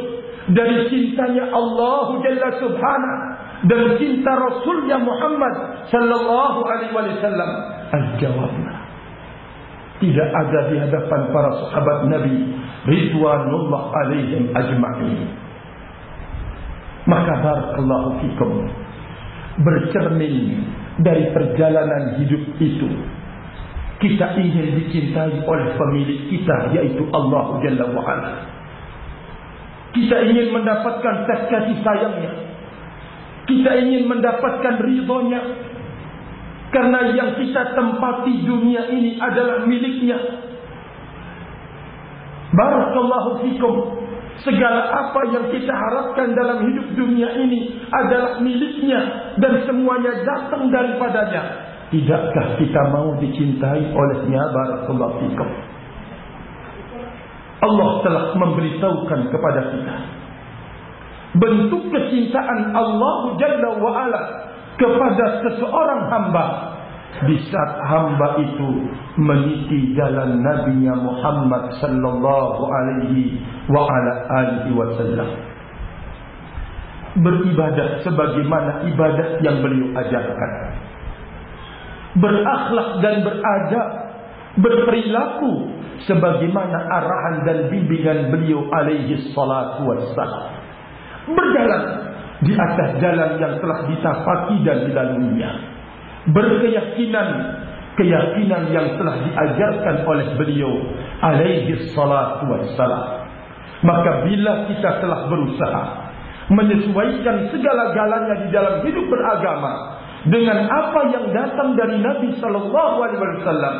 dari cintanya Allah Jalla Subhanahu dan cinta Rasulnya Muhammad sallallahu alaihi wasallam? Al-jawabnya tidak ada di hadapan para sahabat Nabi Ridwanullah alaihim ajma'in maka barakallahu fikum bercermin dari perjalanan hidup itu kita ingin dicintai oleh pemilik kita yaitu Allah Jalla wa'ala kita ingin mendapatkan kasih sayangnya Kita ingin mendapatkan ridhonya. Karena yang kita tempati dunia ini adalah miliknya. Barakallahu fikum. Segala apa yang kita harapkan dalam hidup dunia ini adalah miliknya dan semuanya datang daripadanya. Tidakkah kita mau dicintai olehnya barakallahu fikum? Allah telah memberitahukan kepada kita bentuk kecintaan Allah Jalla wa ala kepada seseorang hamba di saat hamba itu meniti jalan Nabi Muhammad sallallahu alaihi wa ala alihi wasallam. Beribadah sebagaimana ibadah yang beliau ajarkan. Berakhlak dan beradab berperilaku sebagaimana arahan dan bimbingan beliau alaihi salatu wassalam. Berjalan di atas jalan yang telah ditapaki dan dilaluinya berkeyakinan keyakinan yang telah diajarkan oleh beliau alaihi salatu wassalam. Maka bila kita telah berusaha menyesuaikan segala-galanya di dalam hidup beragama dengan apa yang datang dari Nabi sallallahu alaihi wasallam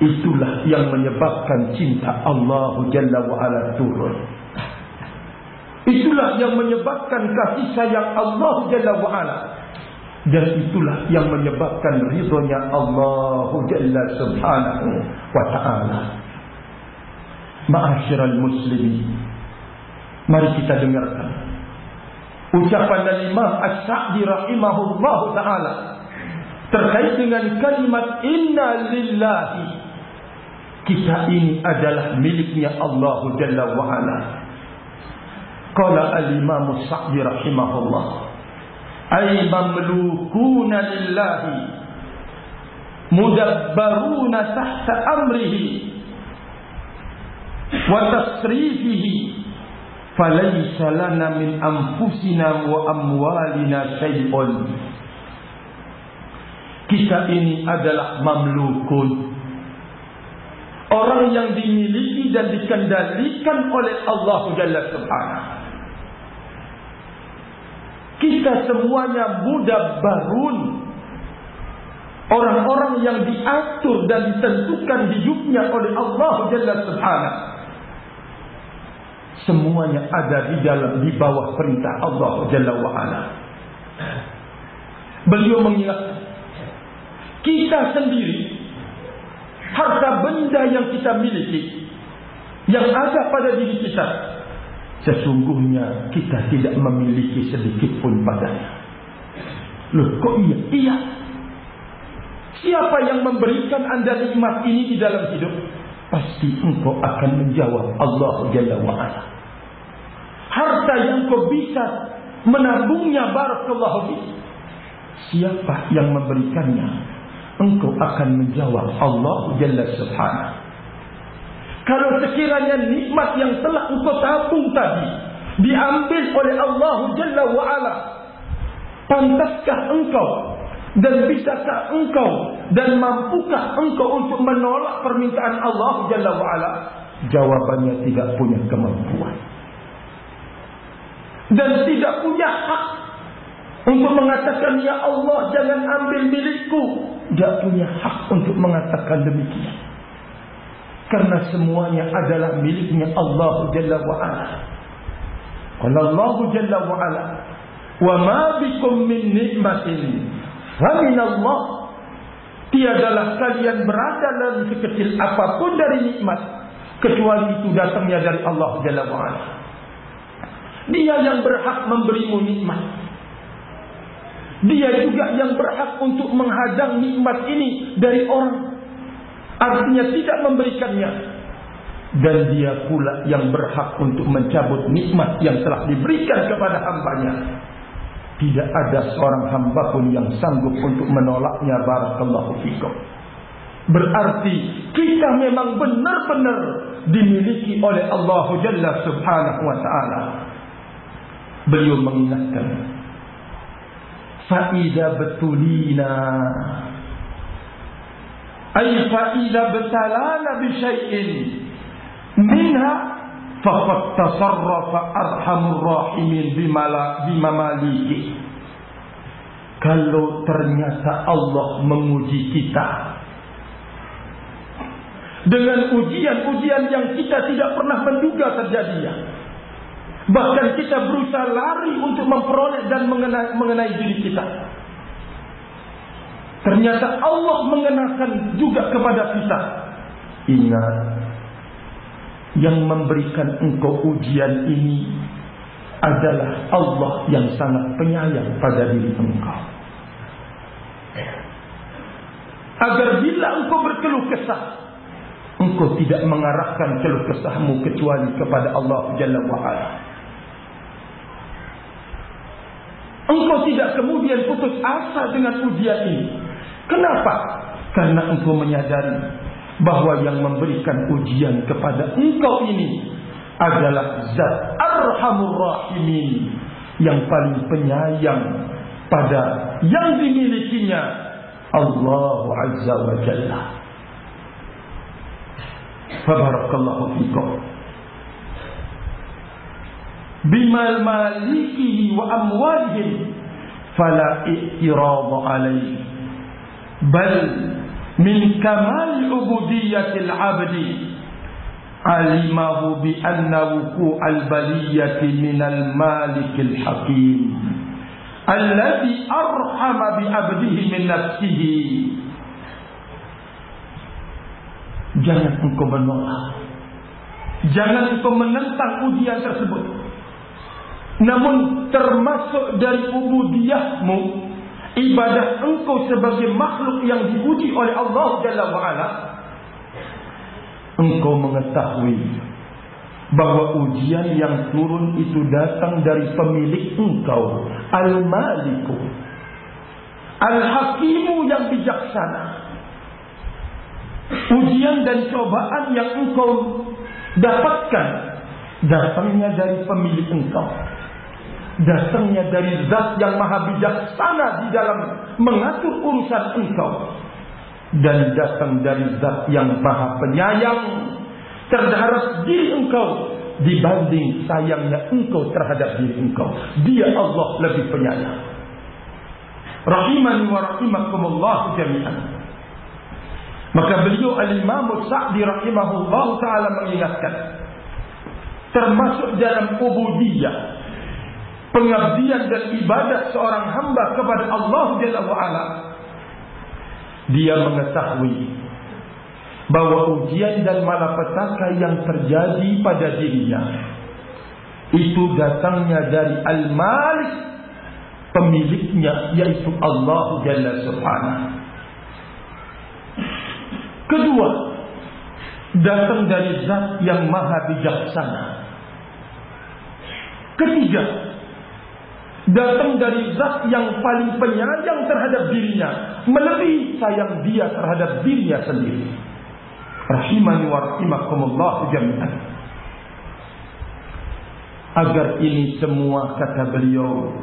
itulah yang menyebabkan cinta Allah jalla wa ala turun. Itulah yang menyebabkan kasih sayang Allah jalla wa ala dan itulah yang menyebabkan ridhonya Allah Jalla Subhanahu wa taala. Ma'asyiral muslimin. Mari kita dengarkan ucapan dari Imam As-Sa'di rahimahullah taala terkait dengan kalimat inna lillahi kita ini adalah miliknya Allah Jalla wa ala. Qala al-Imam As-Sa'di rahimahullah ay mamlukuna lillahi. Mudabbaruna tahta amrihi. Wa tasrifihi. Falaysa lana min anfusina wa amwalina shay'un. Kita ini adalah mamlukun. Orang yang dimiliki dan dikendalikan oleh Allah Jalla Subhanahu kita semuanya muda barun Orang-orang yang diatur dan ditentukan hidupnya oleh Allah Jalla Subhanahu. Semuanya ada di dalam di bawah perintah Allah Jalla wa'ala. Beliau mengingat Kita sendiri Harta benda yang kita miliki Yang ada pada diri kita Sesungguhnya kita tidak memiliki sedikit pun padanya. Loh kok iya? Iya. Siapa yang memberikan anda nikmat ini di dalam hidup? Pasti engkau akan menjawab Allah Jalla wa'ala. Harta yang kau bisa menabungnya barakallahu fi. Siapa yang memberikannya? Engkau akan menjawab Allah Jalla subhanahu. Kalau sekiranya nikmat yang telah engkau tabung tadi diambil oleh Allah Jalla wa ala, pantaskah engkau dan bisakah engkau dan mampukah engkau untuk menolak permintaan Allah Jalla wa ala? Jawabannya tidak punya kemampuan. Dan tidak punya hak untuk mengatakan ya Allah jangan ambil milikku. Tidak punya hak untuk mengatakan demikian karena semuanya adalah miliknya Allah Jalla wa Ala. Qala Allah Jalla wa Ala, "Wa ma bikum min ni'matin fa min Allah." Tiadalah kalian berada dalam sekecil apapun dari nikmat kecuali itu datangnya dari Allah Jalla wa Ala. Dia yang berhak memberimu nikmat. Dia juga yang berhak untuk menghadang nikmat ini dari orang Artinya tidak memberikannya. Dan dia pula yang berhak untuk mencabut nikmat yang telah diberikan kepada hambanya. Tidak ada seorang hamba pun yang sanggup untuk menolaknya Barakallahu fikum. Berarti kita memang benar-benar dimiliki oleh Allah Jalla subhanahu wa ta'ala. Beliau mengingatkan Fa'idha betulina أي فإذا ابتلال بشيء منها tasarrafa arhamur rahimin bimala bimamalihi Kalau ternyata Allah menguji kita Dengan ujian-ujian yang kita tidak pernah menduga terjadinya Bahkan kita berusaha lari untuk memperoleh dan mengenai, mengenai diri kita. Ternyata Allah mengenakan juga kepada kita. Ingat, yang memberikan engkau ujian ini adalah Allah yang sangat penyayang pada diri engkau. Agar bila engkau berkeluh kesah, engkau tidak mengarahkan keluh kesahmu kecuali kepada Allah Jalla wa'ala. Engkau tidak kemudian putus asa dengan ujian ini. Kenapa? Karena engkau menyadari bahawa yang memberikan ujian kepada engkau ini adalah zat arhamur rahimin yang paling penyayang pada yang dimilikinya Allah Azza wa Jalla. Fabarakallahu fikum. Bimal malikihi wa amwalihim fala i'tirad alayhi alimahu bi anna wuku al baliyati min al malik al hakim alladhi arhama bi abdihi min nafsihi. Jangan engkau menolak jangan engkau menentang ujian tersebut. Namun termasuk dari ubudiyahmu ibadah engkau sebagai makhluk yang diuji oleh Allah Jalla wa'ala engkau mengetahui bahawa ujian yang turun itu datang dari pemilik engkau Al-Maliku. Al-Hakimu yang bijaksana. Ujian dan cobaan yang engkau dapatkan datangnya dari pemilik engkau datangnya dari zat yang maha bijaksana di dalam mengatur urusan engkau. Dan datang dari zat yang maha penyayang terhadap diri engkau dibanding sayangnya engkau terhadap diri engkau. Dia Allah lebih penyayang. Rahimani wa rahimakumullah jami'an. Maka beliau al-imam Sa'di rahimahullah ta'ala mengingatkan termasuk dalam ubudiyah pengabdian dan ibadat seorang hamba kepada Allah Jalla wa'ala dia mengetahui bahawa ujian dan malapetaka yang terjadi pada dirinya itu datangnya dari Al-Malik pemiliknya yaitu Allah Jalla Subhanahu. Kedua datang dari zat yang maha bijaksana. Ketiga datang dari zat yang paling penyayang terhadap dirinya melebihi sayang dia terhadap dirinya sendiri. Rahimani wa rahimakumullah jami'an. Agar ini semua kata beliau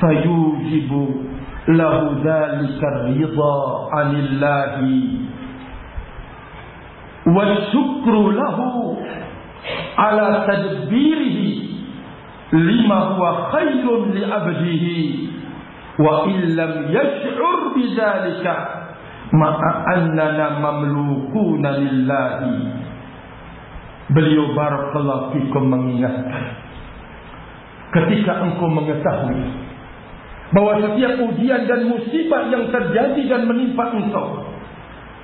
fayujibu lahu dhalika ridha anillahi wa syukru lahu ala tadbirihi lima huwa khairun li abdihi. Wa illam yash'ur bidzalika ma'a annana mamlukuna lillahi. Beliau barakallahu fikum mengingatkan ketika engkau mengetahui bahawa setiap ujian dan musibah yang terjadi dan menimpa engkau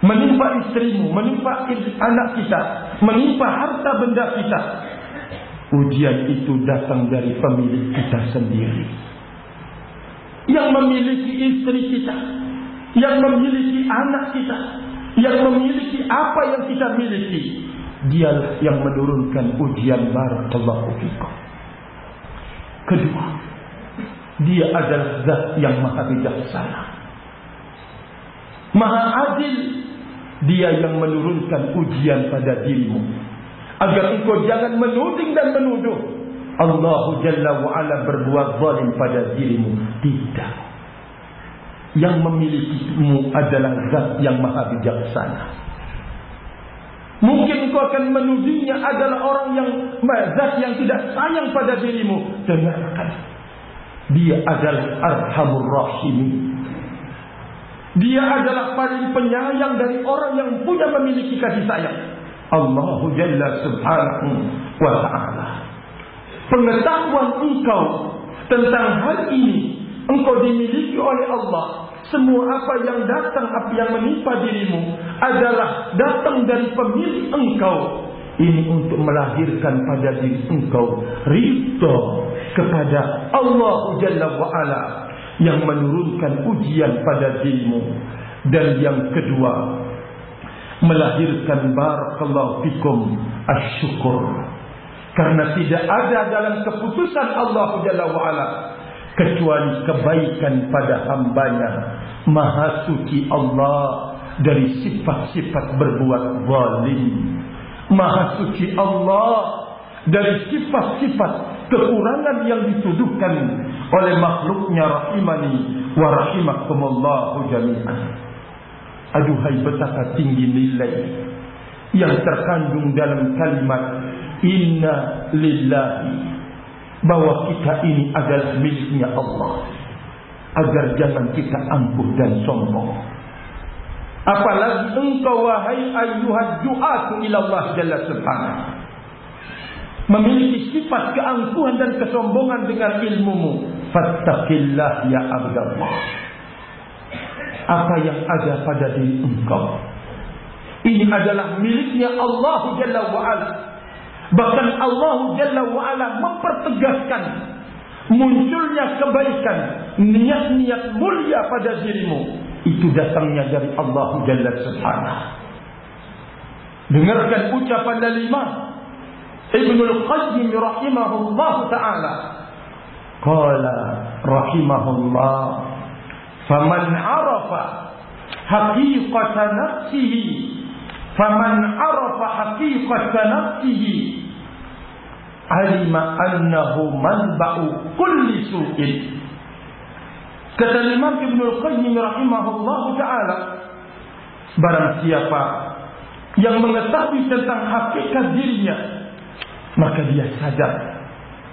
menimpa istrimu menimpa anak kita menimpa harta benda kita Ujian itu datang dari pemilik kita sendiri. Yang memiliki istri kita. Yang memiliki anak kita. Yang memiliki apa yang kita miliki. Dialah yang menurunkan ujian barakallahu fikum. Kedua. Dia adalah zat yang maha bijaksana. Maha adil. Dia yang menurunkan ujian pada dirimu agar engkau jangan menuding dan menuduh. Allah Jalla wa Ala berbuat zalim pada dirimu. Tidak. Yang memilikimu adalah zat yang maha bijaksana. Mungkin engkau akan menudingnya adalah orang yang zat yang tidak sayang pada dirimu. Dengarkan. Dia adalah Arhamur Rahim. Dia adalah paling penyayang dari orang yang punya memiliki kasih sayang. Allah Jalla Subhanahu wa Ta'ala. Pengetahuan engkau tentang hal ini engkau dimiliki oleh Allah. Semua apa yang datang, apa yang menimpa dirimu adalah datang dari pemilik engkau. Ini untuk melahirkan pada diri engkau ridha kepada Allah Jalla wa'ala yang menurunkan ujian pada dirimu. Dan yang kedua, melahirkan barakallahu fikum asyukur. Karena tidak ada dalam keputusan Allah Jalla wa'ala kecuali kebaikan pada hambanya. Maha suci Allah dari sifat-sifat berbuat zalim. Maha suci Allah dari sifat-sifat kekurangan yang dituduhkan oleh makhluknya rahimani wa rahimakumullahu jami'an aduhai betapa tinggi nilai yang terkandung dalam kalimat inna lillahi. Bahwa kita ini adalah miliknya Allah agar jangan kita angkuh dan sombong. Apalagi engkau wahai ayyuhad du'atu ila Allah jalla subhanahu. Memiliki sifat keangkuhan dan kesombongan dengan ilmumu. Fattaqillah ya abdallah apa yang ada pada diri engkau ini adalah miliknya Allah jalla wa'ala Bahkan Allah Jalla wa'ala mempertegaskan munculnya kebaikan, niat-niat mulia pada dirimu. Itu datangnya dari Allah Jalla subhanahu. Dengarkan ucapan dari Imam Ibn Al-Qayyim rahimahullah ta'ala. Qala rahimahullah. Faman arafa haqiqata nafsihi. Faman arafa haqiqata nafsihi. Alima annahu manba'u kulli su'in. Kata Imam Ibn Al-Qayyim rahimahullah ta'ala barang siapa yang mengetahui tentang hakikat dirinya maka dia sadar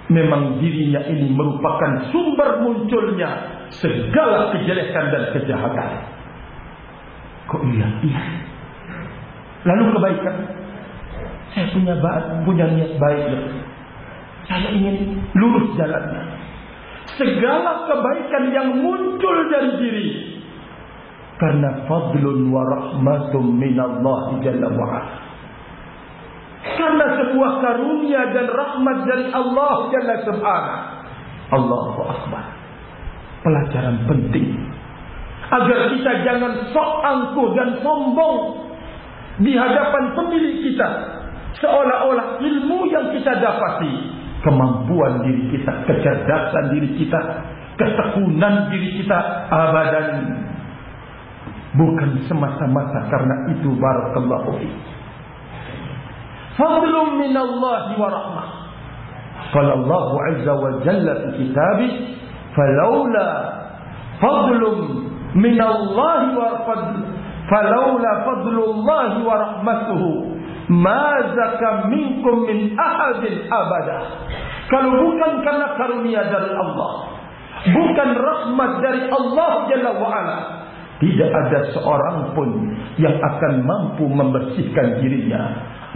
memang dirinya ini merupakan sumber munculnya segala kejelekan dan kejahatan kok iya iya Lalu kebaikan. Saya punya baik, punya niat baik. Saya ingin lurus jalannya. Segala kebaikan yang muncul dari diri. Karena fadlun wa rahmatum minallahi jalla wa'ala. Karena sebuah karunia dan rahmat dari Allah jalla subhanahu. Allahu Akbar. Pelajaran penting. Agar kita jangan sok angkuh dan sombong di hadapan pemilik kita seolah-olah ilmu yang kita dapati kemampuan diri kita kecerdasan diri kita ketekunan diri kita abadan bukan semata-mata karena itu barakallahu fi fadlun min Allah wa rahmah qala Allah azza wa jalla fi kitabih falawla fadlun min Allah wa fadlun falaula fadlullah wa rahmatuhu ma zaka minkum min ahadin abada kalau bukan karena karunia dari Allah bukan rahmat dari Allah jalla wa ala tidak ada seorang pun yang akan mampu membersihkan dirinya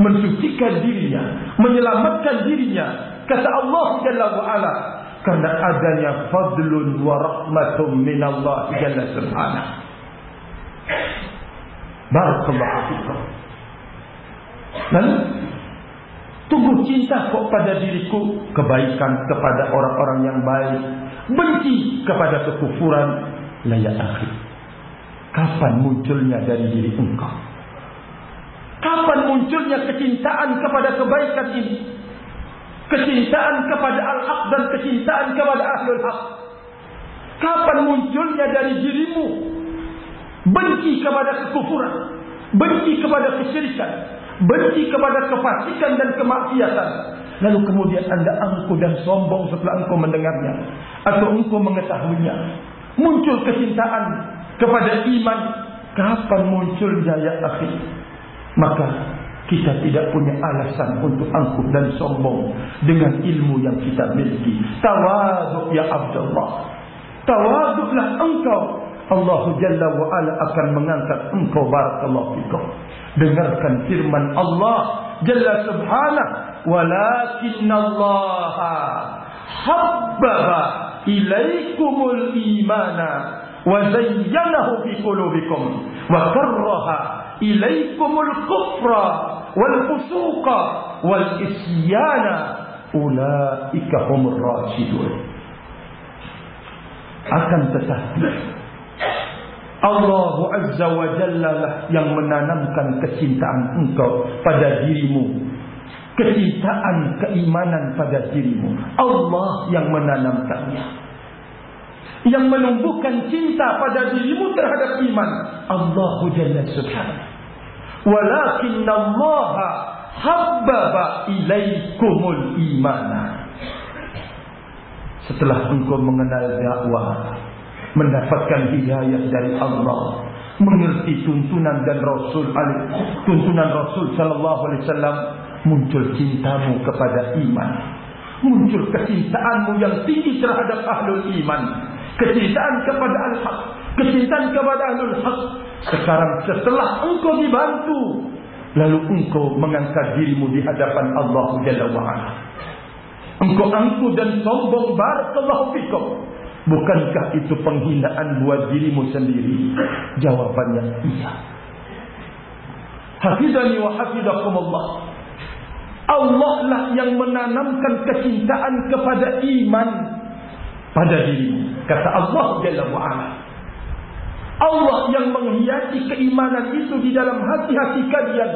mensucikan dirinya menyelamatkan dirinya kata Allah jalla wa ala karena adanya fadlun wa min Allah jalla subhanahu Barakallahu fikum. Dan tunggu cinta kok pada diriku kebaikan kepada orang-orang yang baik, benci kepada kekufuran layak akhir. Kapan munculnya dari diri engkau? Kapan munculnya kecintaan kepada kebaikan ini? Kecintaan kepada al-haq dan kecintaan kepada ahlul haq. Kapan munculnya dari dirimu benci kepada kekufuran, benci kepada kesyirikan, benci kepada kefasikan dan kemaksiatan. Lalu kemudian anda angkuh dan sombong setelah engkau mendengarnya atau engkau mengetahuinya. Muncul kecintaan kepada iman. Kapan munculnya ya akhir? Maka kita tidak punya alasan untuk angkuh dan sombong dengan ilmu yang kita miliki. Tawaduk ya Abdullah. Tawaduklah engkau. Allah Jalla wa'ala akan mengangkat engkau barakallahu fikum. Dengarkan firman Allah Jalla subhanah. Walakinna Allah habbaba ilaikumul imana wa zayyanahu fi qulubikum wa karraha ilaikumul kufra wal fusuqa wal isyana. Ulaika humur rasyidun akan tetapi Allah Azza wa Jalla lah yang menanamkan kecintaan engkau pada dirimu. Kecintaan keimanan pada dirimu. Allah yang menanamkannya. Yang menumbuhkan cinta pada dirimu terhadap iman. Allah Jalla Subhanahu walakin Allah habbaba ilaikumul imana. Setelah engkau mengenal dakwah mendapatkan hidayah dari Allah mengerti tuntunan dan Rasul tuntunan Rasul sallallahu alaihi wasallam muncul cintamu kepada iman. Muncul kecintaanmu yang tinggi terhadap ahlul iman. Kecintaan kepada al-haq kecintaan kepada ahlul haq sekarang setelah engkau dibantu lalu engkau mengangkat dirimu di hadapan Allah Jalla wa'ala. Engkau angku dan sombong barakallahu fikum. Bukankah itu penghinaan buat dirimu sendiri? Jawabannya iya. Hafidhani wa hafidakumullah Allah lah yang menanamkan kecintaan kepada iman pada dirimu kata Allah Jalla wa'ala Allah yang menghiasi keimanan itu di dalam hati-hati kalian.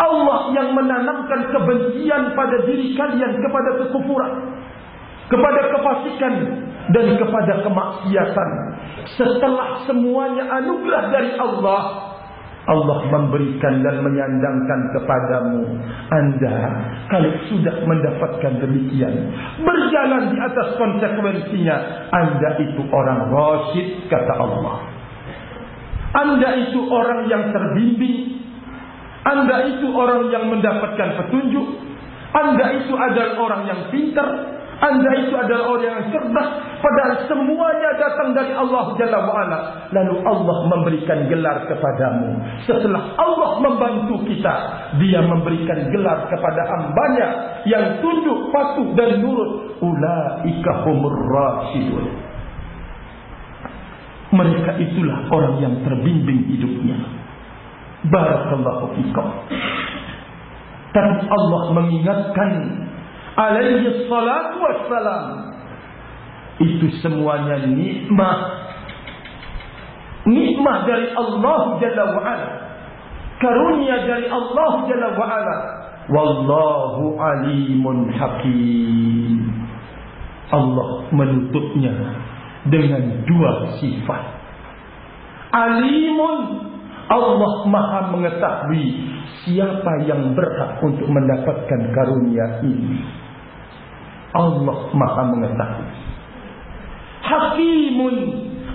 Allah yang menanamkan kebencian pada diri kalian kepada kekufuran. Kepada kefasikan dan kepada kemaksiatan. Setelah semuanya anugerah dari Allah. Allah memberikan dan menyandangkan kepadamu. Anda kalau sudah mendapatkan demikian berjalan di atas konsekuensinya anda itu orang rasyid kata Allah. Anda itu orang yang terbimbing. Anda itu orang yang mendapatkan petunjuk. Anda itu adalah orang yang pintar anda itu adalah orang yang cerdas padahal semuanya datang dari Allah Jalla wa'ala. Lalu Allah memberikan gelar kepadamu. Setelah Allah membantu kita, dia memberikan gelar kepada hambanya yang tunduk, patuh dan nurut. Ula'ika humur rasyidun. Mereka itulah orang yang terbimbing hidupnya. Barakallahu fikum. Tapi Allah mengingatkan alaihi salatu wassalam. Itu semuanya nikmat. Nikmat dari Allah jalla wa ala karunia dari Allah jalla wa ala wallahu alimun hakim. Allah menutupnya dengan dua sifat. Alimun Allah maha mengetahui siapa yang berhak untuk mendapatkan karunia ini. Allah maha mengetahui. Hakimun.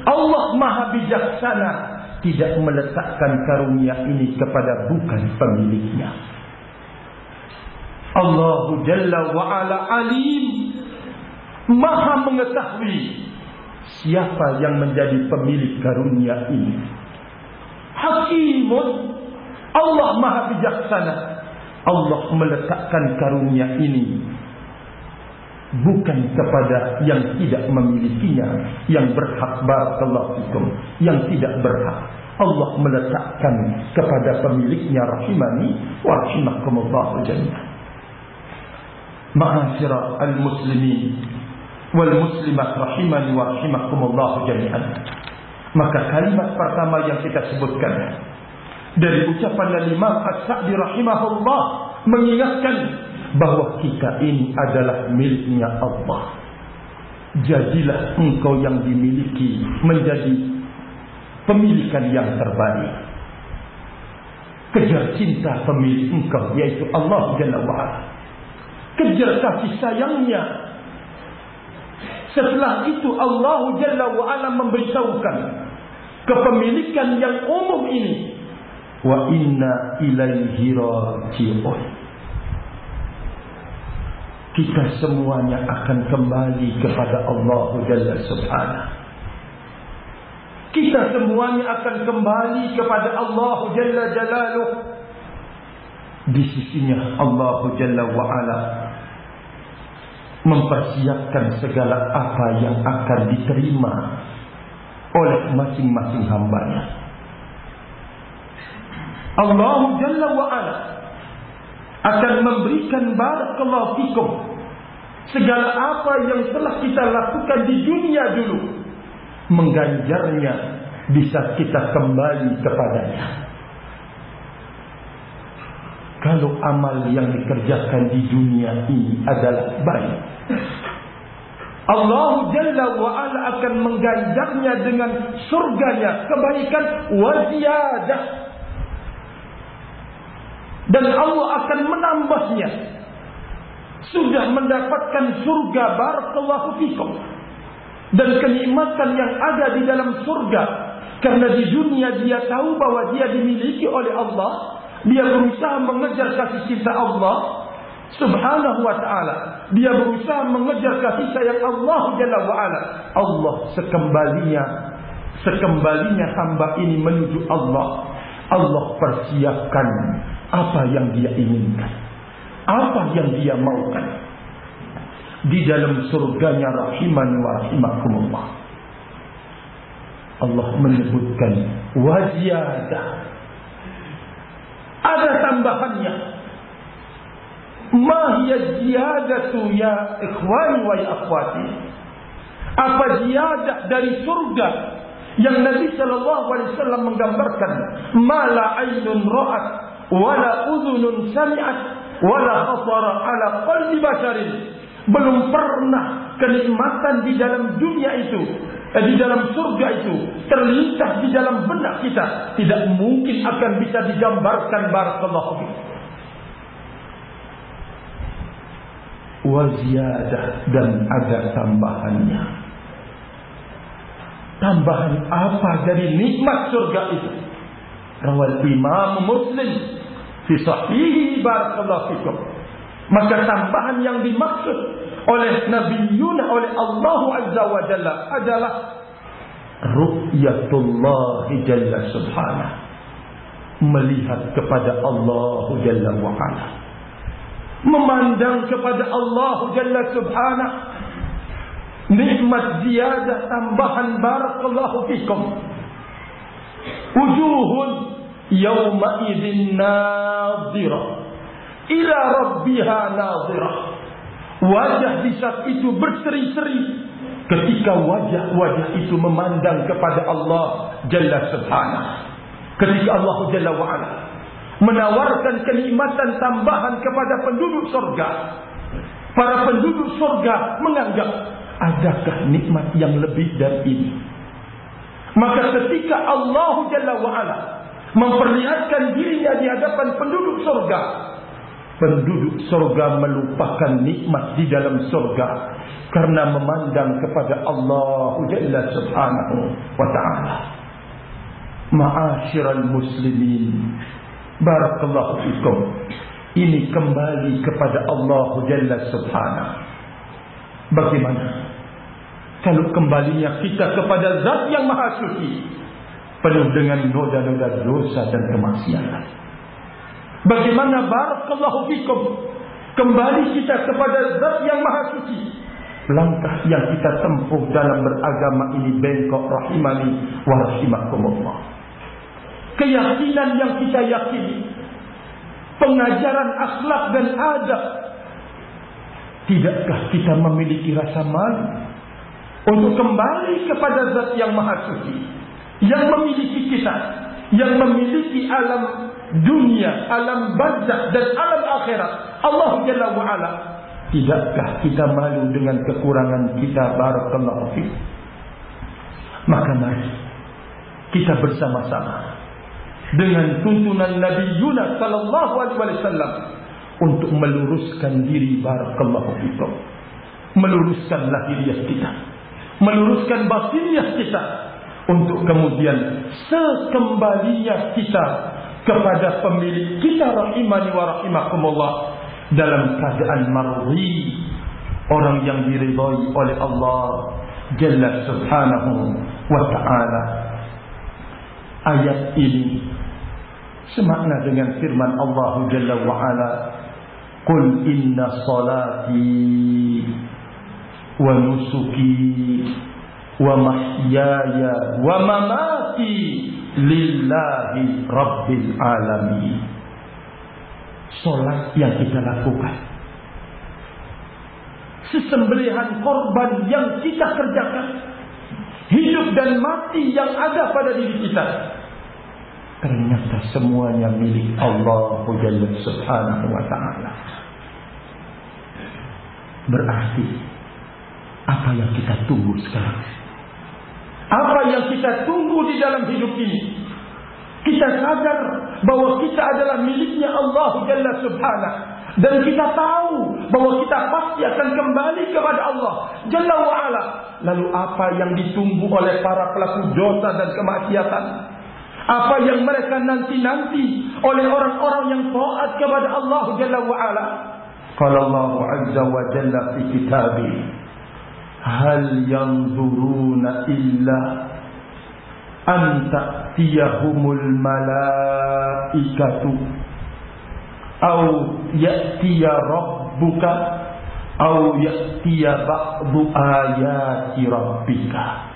Allah maha bijaksana. Tidak meletakkan karunia ini kepada bukan pemiliknya. Allah Jalla wa'ala alim. Maha mengetahui. Siapa yang menjadi pemilik karunia ini. Hakimun. Allah maha bijaksana. Allah meletakkan karunia ini bukan kepada yang tidak memilikinya yang berhak barakallahu fikum yang tidak berhak Allah meletakkan kepada pemiliknya rahimani wa rahimakumullah jami'an ma'asyira al-muslimin wal muslimat rahimani wa rahimakumullah jami'an maka kalimat pertama yang kita sebutkan dari ucapan Imam As-Sa'di rahimahullah mengingatkan bahawa kita ini adalah miliknya Allah. Jadilah engkau yang dimiliki menjadi pemilikan yang terbaik. Kejar cinta pemilik engkau yaitu Allah Jalla wa'ala. Kejar kasih sayangnya. Setelah itu Allah Jalla wa'ala memberitahukan kepemilikan yang umum ini. Wa inna ilaihi raji'un. Kita semuanya akan kembali kepada Allah Jalla Subhanahu. Kita semuanya akan kembali kepada Allah Jalla Jalaluh. Di sisinya Allah Jalla wa'ala mempersiapkan segala apa yang akan diterima oleh masing-masing hambanya. Allah Jalla wa'ala akan memberikan barakallahu fikum segala apa yang telah kita lakukan di dunia dulu mengganjarnya bisa kita kembali kepadanya kalau amal yang dikerjakan di dunia ini adalah baik Allah Jalla wa'ala akan mengganjarnya dengan surganya kebaikan waziyadah dan Allah akan menambahnya. Sudah mendapatkan surga barakallahu fikum. Dan kenikmatan yang ada di dalam surga. Karena di dunia dia tahu bahwa dia dimiliki oleh Allah. Dia berusaha mengejar kasih cinta Allah subhanahu wa ta'ala. Dia berusaha mengejar kasih sayang Allah jalla wa ala Allah sekembalinya sekembalinya hamba ini menuju Allah. Allah persiapkan apa yang dia inginkan. Apa yang dia maukan. Di dalam surganya rahiman wa rahimakumullah. Allah menyebutkan wajiyadah ada tambahannya ma hiya ziyadatu ya ikhwani wa ya akhwati? Apa ziyadah dari surga yang Nabi wasallam menggambarkan? Mala ainun ra'at wala udhunun sami'at wala khatara ala qalbi basharin. Belum pernah kenikmatan di dalam dunia itu eh, di dalam surga itu terlintas di dalam benak kita. Tidak mungkin akan bisa digambarkan barakallahu fi wa ziyadah dan ada tambahannya tambahan apa dari nikmat surga itu? Rawal imam muslim fi sahihi barakallahu maka tambahan yang dimaksud oleh Nabi Yunus oleh Allah Azza wa Jalla adalah ru'yatullah jalla subhanahu. Melihat kepada Allah jalla wa ala memandang kepada Allah jalla subhanahu. Nikmat ziyadah tambahan barakallahu fikum. Wujuhun yawma idzin nadhira ila rabbiha nadhira wajah di saat itu berseri-seri. Ketika wajah-wajah itu memandang kepada Allah jalla subhanahu. Ketika Allah jalla wa ala menawarkan kenikmatan tambahan kepada penduduk surga para penduduk surga menganggap adakah nikmat yang lebih dari ini maka ketika Allah jalla wa ala memperlihatkan dirinya di hadapan penduduk surga. Penduduk surga melupakan nikmat di dalam surga karena memandang kepada Allah Jalla Subhanahu wa taala. Ma'asyiral muslimin, barakallahu fikum. Ini kembali kepada Allah Jalla Subhanahu. Bagaimana? Kalau kembalinya kita kepada Zat yang Maha Suci, penuh dengan noda-noda dosa dan kemaksiatan. Bagaimana barakallahu fikum kembali kita kepada zat yang maha suci. Langkah yang kita tempuh dalam beragama ini bengkok rahimani wa rahimakumullah. Keyakinan yang kita yakini. Pengajaran akhlak dan adab. Tidakkah kita memiliki rasa malu untuk kembali kepada zat yang maha suci yang memiliki kita yang memiliki alam dunia alam barzakh dan alam akhirat? Allah Jalla wa ala. Tidakkah kita malu dengan kekurangan kita? Barakallahu fi maka mari kita bersama-sama dengan tuntunan Nabi Yunus sallallahu alaihi wasallam untuk meluruskan diri barakallahu fikum. Meluruskan lahiriah kita. Meluruskan batiniah kita untuk kemudian sekembalinya kita kepada pemilik kita rahimani wa rahimakumullah dalam keadaan marzi orang yang diridhai oleh Allah jalla subhanahu wa ta'ala. Ayat ini semakna dengan firman Allah jalla wa ala qul inna salati wa nusuki wa mahyaya wa mamati lillahi rabbil alamin. Solat yang kita lakukan. Sesembelihan korban yang kita kerjakan. Hidup dan mati yang ada pada diri kita ternyata semuanya milik Allah Jalla Subhanahu wa taala. Berarti apa yang kita tunggu sekarang? Apa yang kita tunggu di dalam hidup ini? Kita sadar bahawa kita adalah miliknya Allah Jalla Subhanahu. Dan kita tahu bahawa kita pasti akan kembali kepada Allah Jalla wa'ala lalu apa yang ditunggu oleh para pelaku dosa dan kemaksiatan apa yang mereka nanti-nanti oleh orang-orang yang taat kepada Allah Jalla wa'ala. Qala Allah Azza wa Jalla fi kitabih Hal yanzuruna illa an ta'tiyahumul malaikatu aw ya'tiya rabbuka aw ya'tiya ba'du ayati rabbika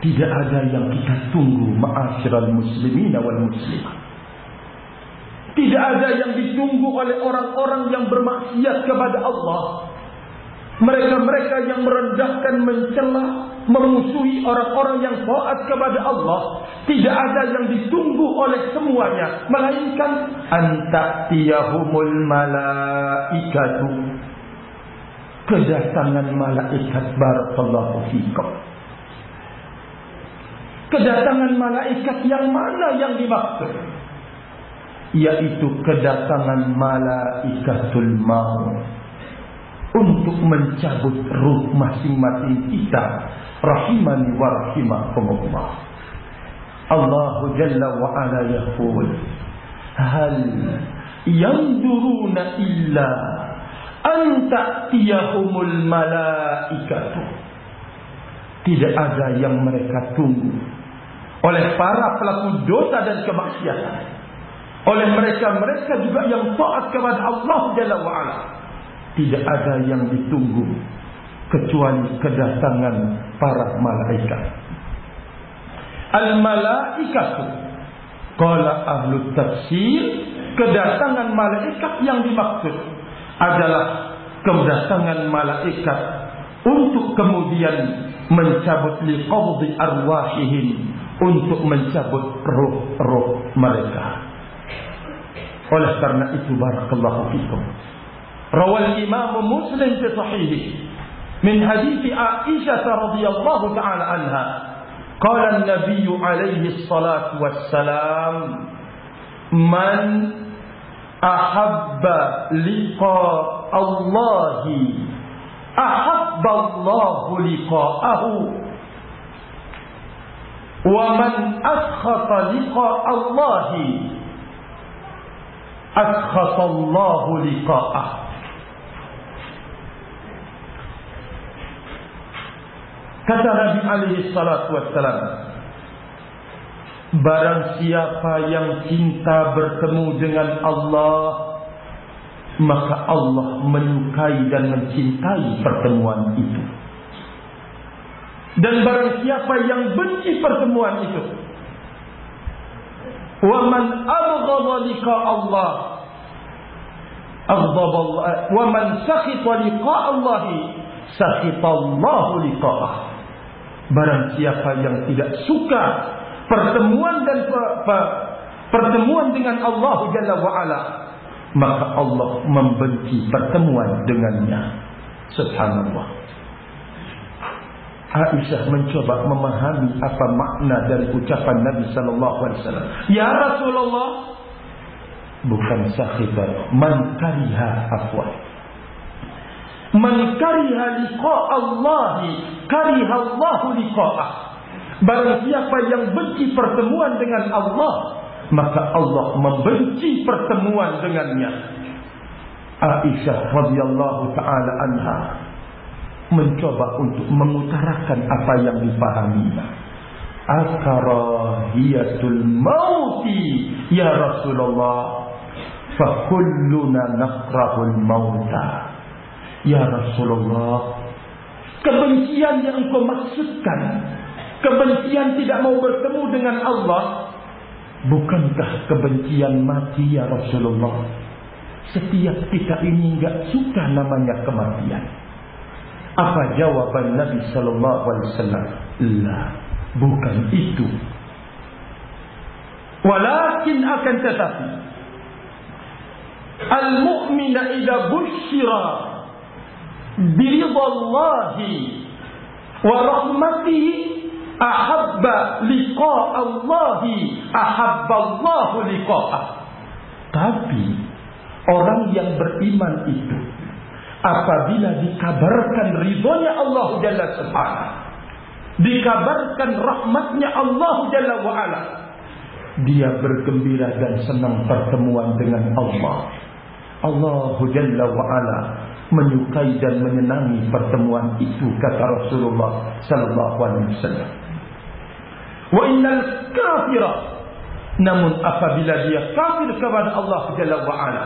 tidak ada yang kita tunggu ma'asyiral muslimin wal muslimat tidak ada yang ditunggu oleh orang-orang yang bermaksiat kepada Allah. Mereka-mereka yang merendahkan mencela memusuhi orang-orang yang taat kepada Allah. Tidak ada yang ditunggu oleh semuanya melainkan antaqiyahumul malaikatu. Kedatangan malaikat barakallahu fikum kedatangan malaikat yang mana yang dimaksud? Yaitu kedatangan malaikatul maut untuk mencabut ruh masing-masing kita rahimani wa rahimakumullah. Allah jalla wa ala yaqul hal yanzuruna illa an ta'tiyahumul malaikatu? Tidak ada yang mereka tunggu oleh para pelaku dosa dan kemaksiatan. Oleh mereka-mereka juga yang taat kepada Allah jalla wa ala tidak ada yang ditunggu kecuali kedatangan para malaikat. Al-malaikatu qala ahlu tafsir kedatangan malaikat yang dimaksud adalah kedatangan malaikat untuk kemudian mencabut liqabdi arwahihim untuk mencabut roh-roh mereka. Oleh karena itu barakallahu fikum. الإمام مسلم في صحيحه من حديث عائشة رضي الله تعالى عنها قال النبي عليه الصلاة والسلام من أحب لقاء الله أحب الله لقاءه ومن أسخط لقاء الله أسخط الله لقاءه Kata Nabi alaihi salatu wassalam Barang siapa yang cinta bertemu dengan Allah Maka Allah menyukai dan mencintai pertemuan itu dan barang siapa yang benci pertemuan itu Wa man abghadha liqa Allah aghdab Allah wa man sakhita liqa Allah sakhita Allah liqa'ah Barang siapa yang tidak suka pertemuan dan pertemuan dengan Allah Jalla wa'ala maka Allah membenci pertemuan dengannya. Subhanallah Aisyah mencoba memahami apa makna dari ucapan Nabi sallallahu alaihi wasallam. Ya Rasulullah. Bukan sahibat man kariha afwan Man kariha liqa Allah kariha Allah liqa'ah. Barang siapa yang benci pertemuan dengan Allah, maka Allah membenci pertemuan dengannya. Aisyah radhiyallahu taala anha mencoba untuk mengutarakan apa yang dipahaminya. Akarahiyatul mauti ya Rasulullah. Fa kulluna nakrahul mauta. Ya Rasulullah kebencian yang engkau maksudkan kebencian tidak mau bertemu dengan Allah bukankah kebencian mati ya Rasulullah? Setiap kita ini enggak suka namanya kematian apa jawaban Nabi sallallahu alaihi wasallam? La. Bukan itu. Walakin akan tetapi al-mu'mina idza bushira bi ridallahi wa rahmatihi ahabba liqa Allah ahabba Allah liqa'ah. Tapi orang yang beriman itu apabila dikabarkan ridhonya Allah Jalla Subhanahu dikabarkan rahmatnya Allah Jalla wa ala dia bergembira dan senang pertemuan dengan Allah. Allah Jalla wa ala menyukai dan menyenangi pertemuan itu kata Rasulullah sallallahu alaihi wasallam. Wa innal kafira namun apabila dia kafir kepada Allah Jalla wa ala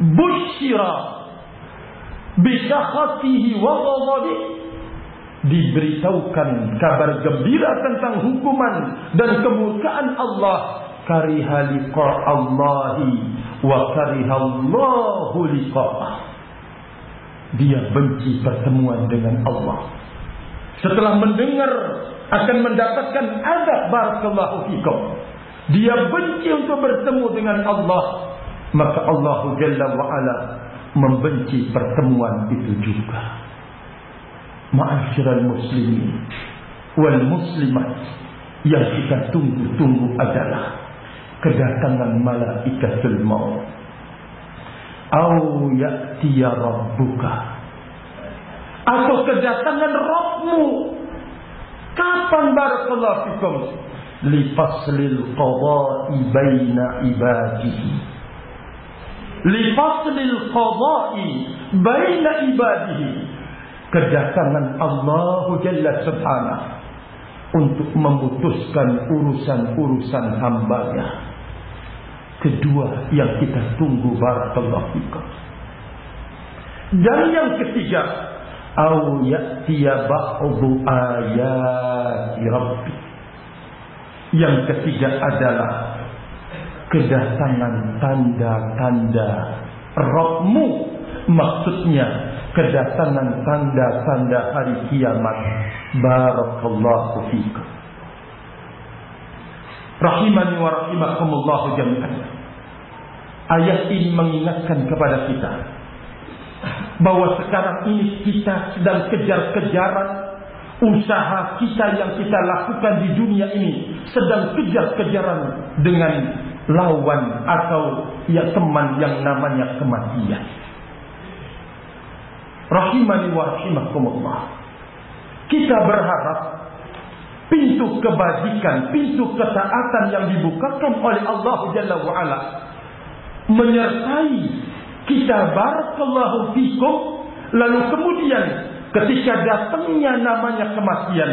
busyira bi sakhatihi wa ghadabi diberitahukan kabar gembira tentang hukuman dan kemurkaan Allah. Kariha liqa Allahi wa kariha Allahu liqa'ah dia benci pertemuan dengan Allah. Setelah mendengar akan mendapatkan azab barakallahu fikum. Dia benci untuk bertemu dengan Allah, maka Allah Jalla wa ala membenci pertemuan itu juga. Ma'asyiral muslimin wal muslimat yang kita tunggu-tunggu adalah kedatangan malaikatul maut. Au ya'ti rabbuka atau kedatangan Rabbmu Kapan barakallahu fikum li faslil qada'i baina ibadihi li faslil qada'i baina ibadihi kedatangan Allah Jalla Subhanahu untuk memutuskan urusan-urusan hambanya. Kedua yang kita tunggu barakallahu fikum. Dan yang ketiga au ya'tiya ba'du ayati rabbi. Yang ketiga adalah kedatangan tanda-tanda. Rabbmu maksudnya kedatangan tanda-tanda hari kiamat. Barakallahu fikum rahimani wa rahimakumullah jami'an. Ayat ini mengingatkan kepada kita bahwa sekarang ini kita sedang kejar-kejaran. Usaha kita yang kita lakukan di dunia ini sedang kejar-kejaran dengan lawan atau ya teman yang namanya kematian. Rahimani wa rahimakumullah. Kita berharap pintu kebajikan, pintu ketaatan yang dibukakan oleh Allah Jalla wa ala menyertai kita barakallahu fikum lalu kemudian ketika datangnya namanya kematian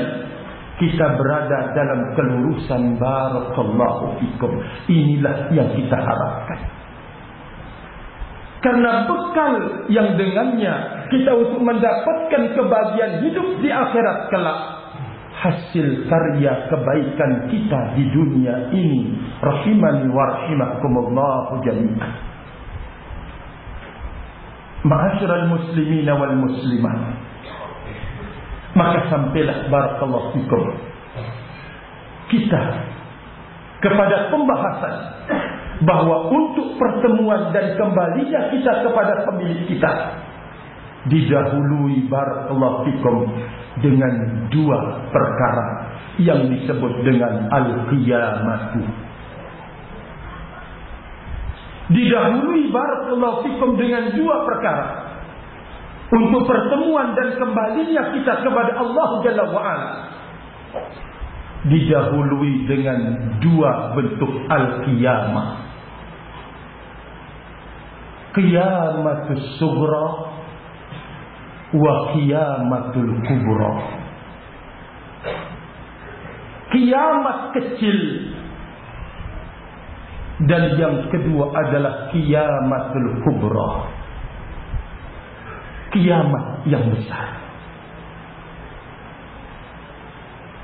kita berada dalam kelurusan barakallahu fikum. Inilah yang kita harapkan. Karena bekal yang dengannya kita untuk mendapatkan kebahagiaan hidup di akhirat kelak hasil karya kebaikan kita di dunia ini. Rahimani wa rahimakumullah jami'an. Ma'asyiral muslimin wal muslimat. Maka sampailah barakallahu fikum. Kita kepada pembahasan bahawa untuk pertemuan dan kembalinya kita kepada pemilik kita didahului barakallahu fikum dengan dua perkara yang disebut dengan al-qiyamatu didahului barakallahu fikum dengan dua perkara untuk pertemuan dan kembalinya kita kepada Allah Jalla wa ala didahului dengan dua bentuk al-qiyamah. Qiyamatus sugra wa qiyamatul kubra. Kiamat kecil dan yang kedua adalah qiyamatul kubra. Kiamat yang besar.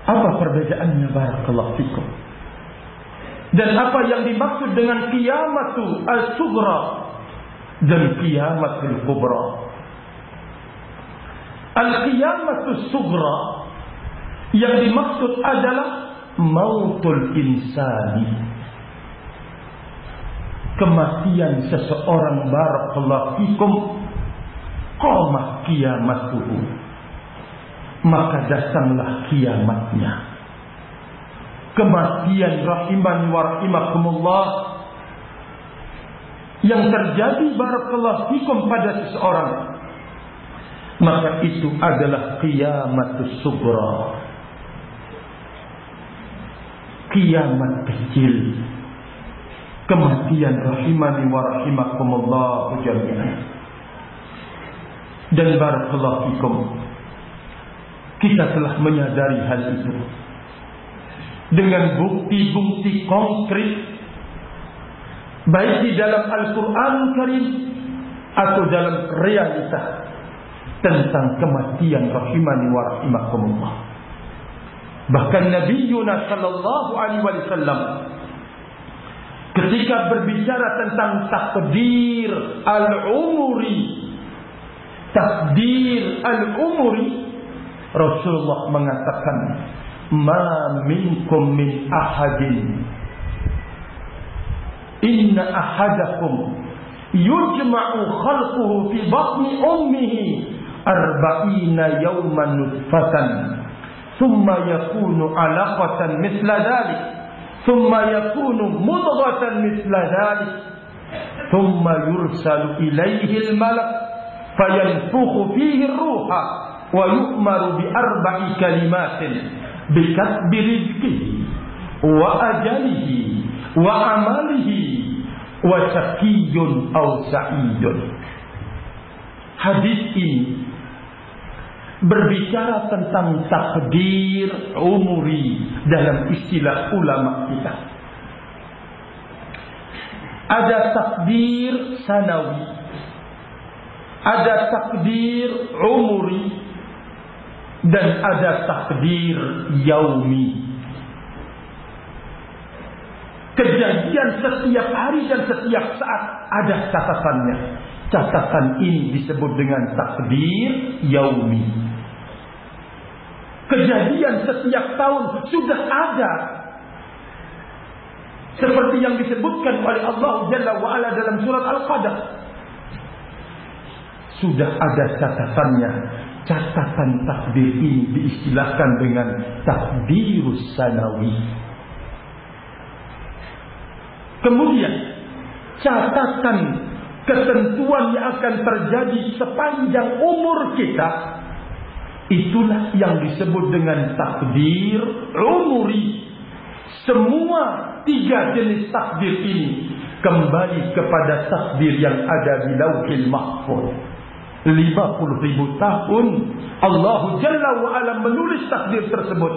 Apa perbedaannya barakallahu fikum? Dan apa yang dimaksud dengan kiamatu al-sughra dan kiamatul kubra? Al-qiyamatu sughra yang dimaksud adalah mautul insani. Kematian seseorang barakallahu fikum qamah kiamatuhu maka datanglah kiamatnya. Kematian rahimani wa rahimakumullah. Yang terjadi barakallahu fikum pada seseorang. Maka itu adalah kiamatus sugra kiamat kecil. Kematian rahimani wa rahimakumullah jami'an dan barakallahu fikum. Kita telah menyadari hal itu. Dengan bukti-bukti konkret. Baik di dalam Al-Quran Karim atau dalam realita tentang kematian rahimani wa rahimakumullah. Bahkan Nabi Yunus sallallahu alaihi wasallam ketika berbicara tentang takdir al-umuri takdir al-umuri Rasulullah mengatakan ma minkum min ahadin inna ahadakum yujma'u khalquhu fi batni ummihi arba'ina yawman nutfatan thumma yakunu alaqatan mithla dhalik thumma yakunu mudghatan mithla dhalik thumma yursalu ilayhi al-malak fayanfukhu fihi ruha wa yu'maru bi arba'i kalimatin bi kasbi rizqihi wa ajalihi wa amalihi wa shaqiyyun aw sa'idun hadis ini berbicara tentang takdir umuri dalam istilah ulama kita. Ada takdir sanawi. Ada takdir umuri dan ada takdir yaumi. Kejadian setiap hari dan setiap saat ada catatannya. Catatan ini disebut dengan takdir yaumi. Kejadian setiap tahun sudah ada. Seperti yang disebutkan oleh Allah Jalla wa'ala dalam surat Al-Qadar sudah ada catatannya catatan takdir ini diistilahkan dengan takdirus sanawi. Kemudian catatan ketentuan yang akan terjadi sepanjang umur kita itulah yang disebut dengan takdir umuri. Semua tiga jenis takdir ini kembali kepada takdir yang ada di Lauhil Mahfuz. 50 ribu tahun Allah Jalla wa ala menulis takdir tersebut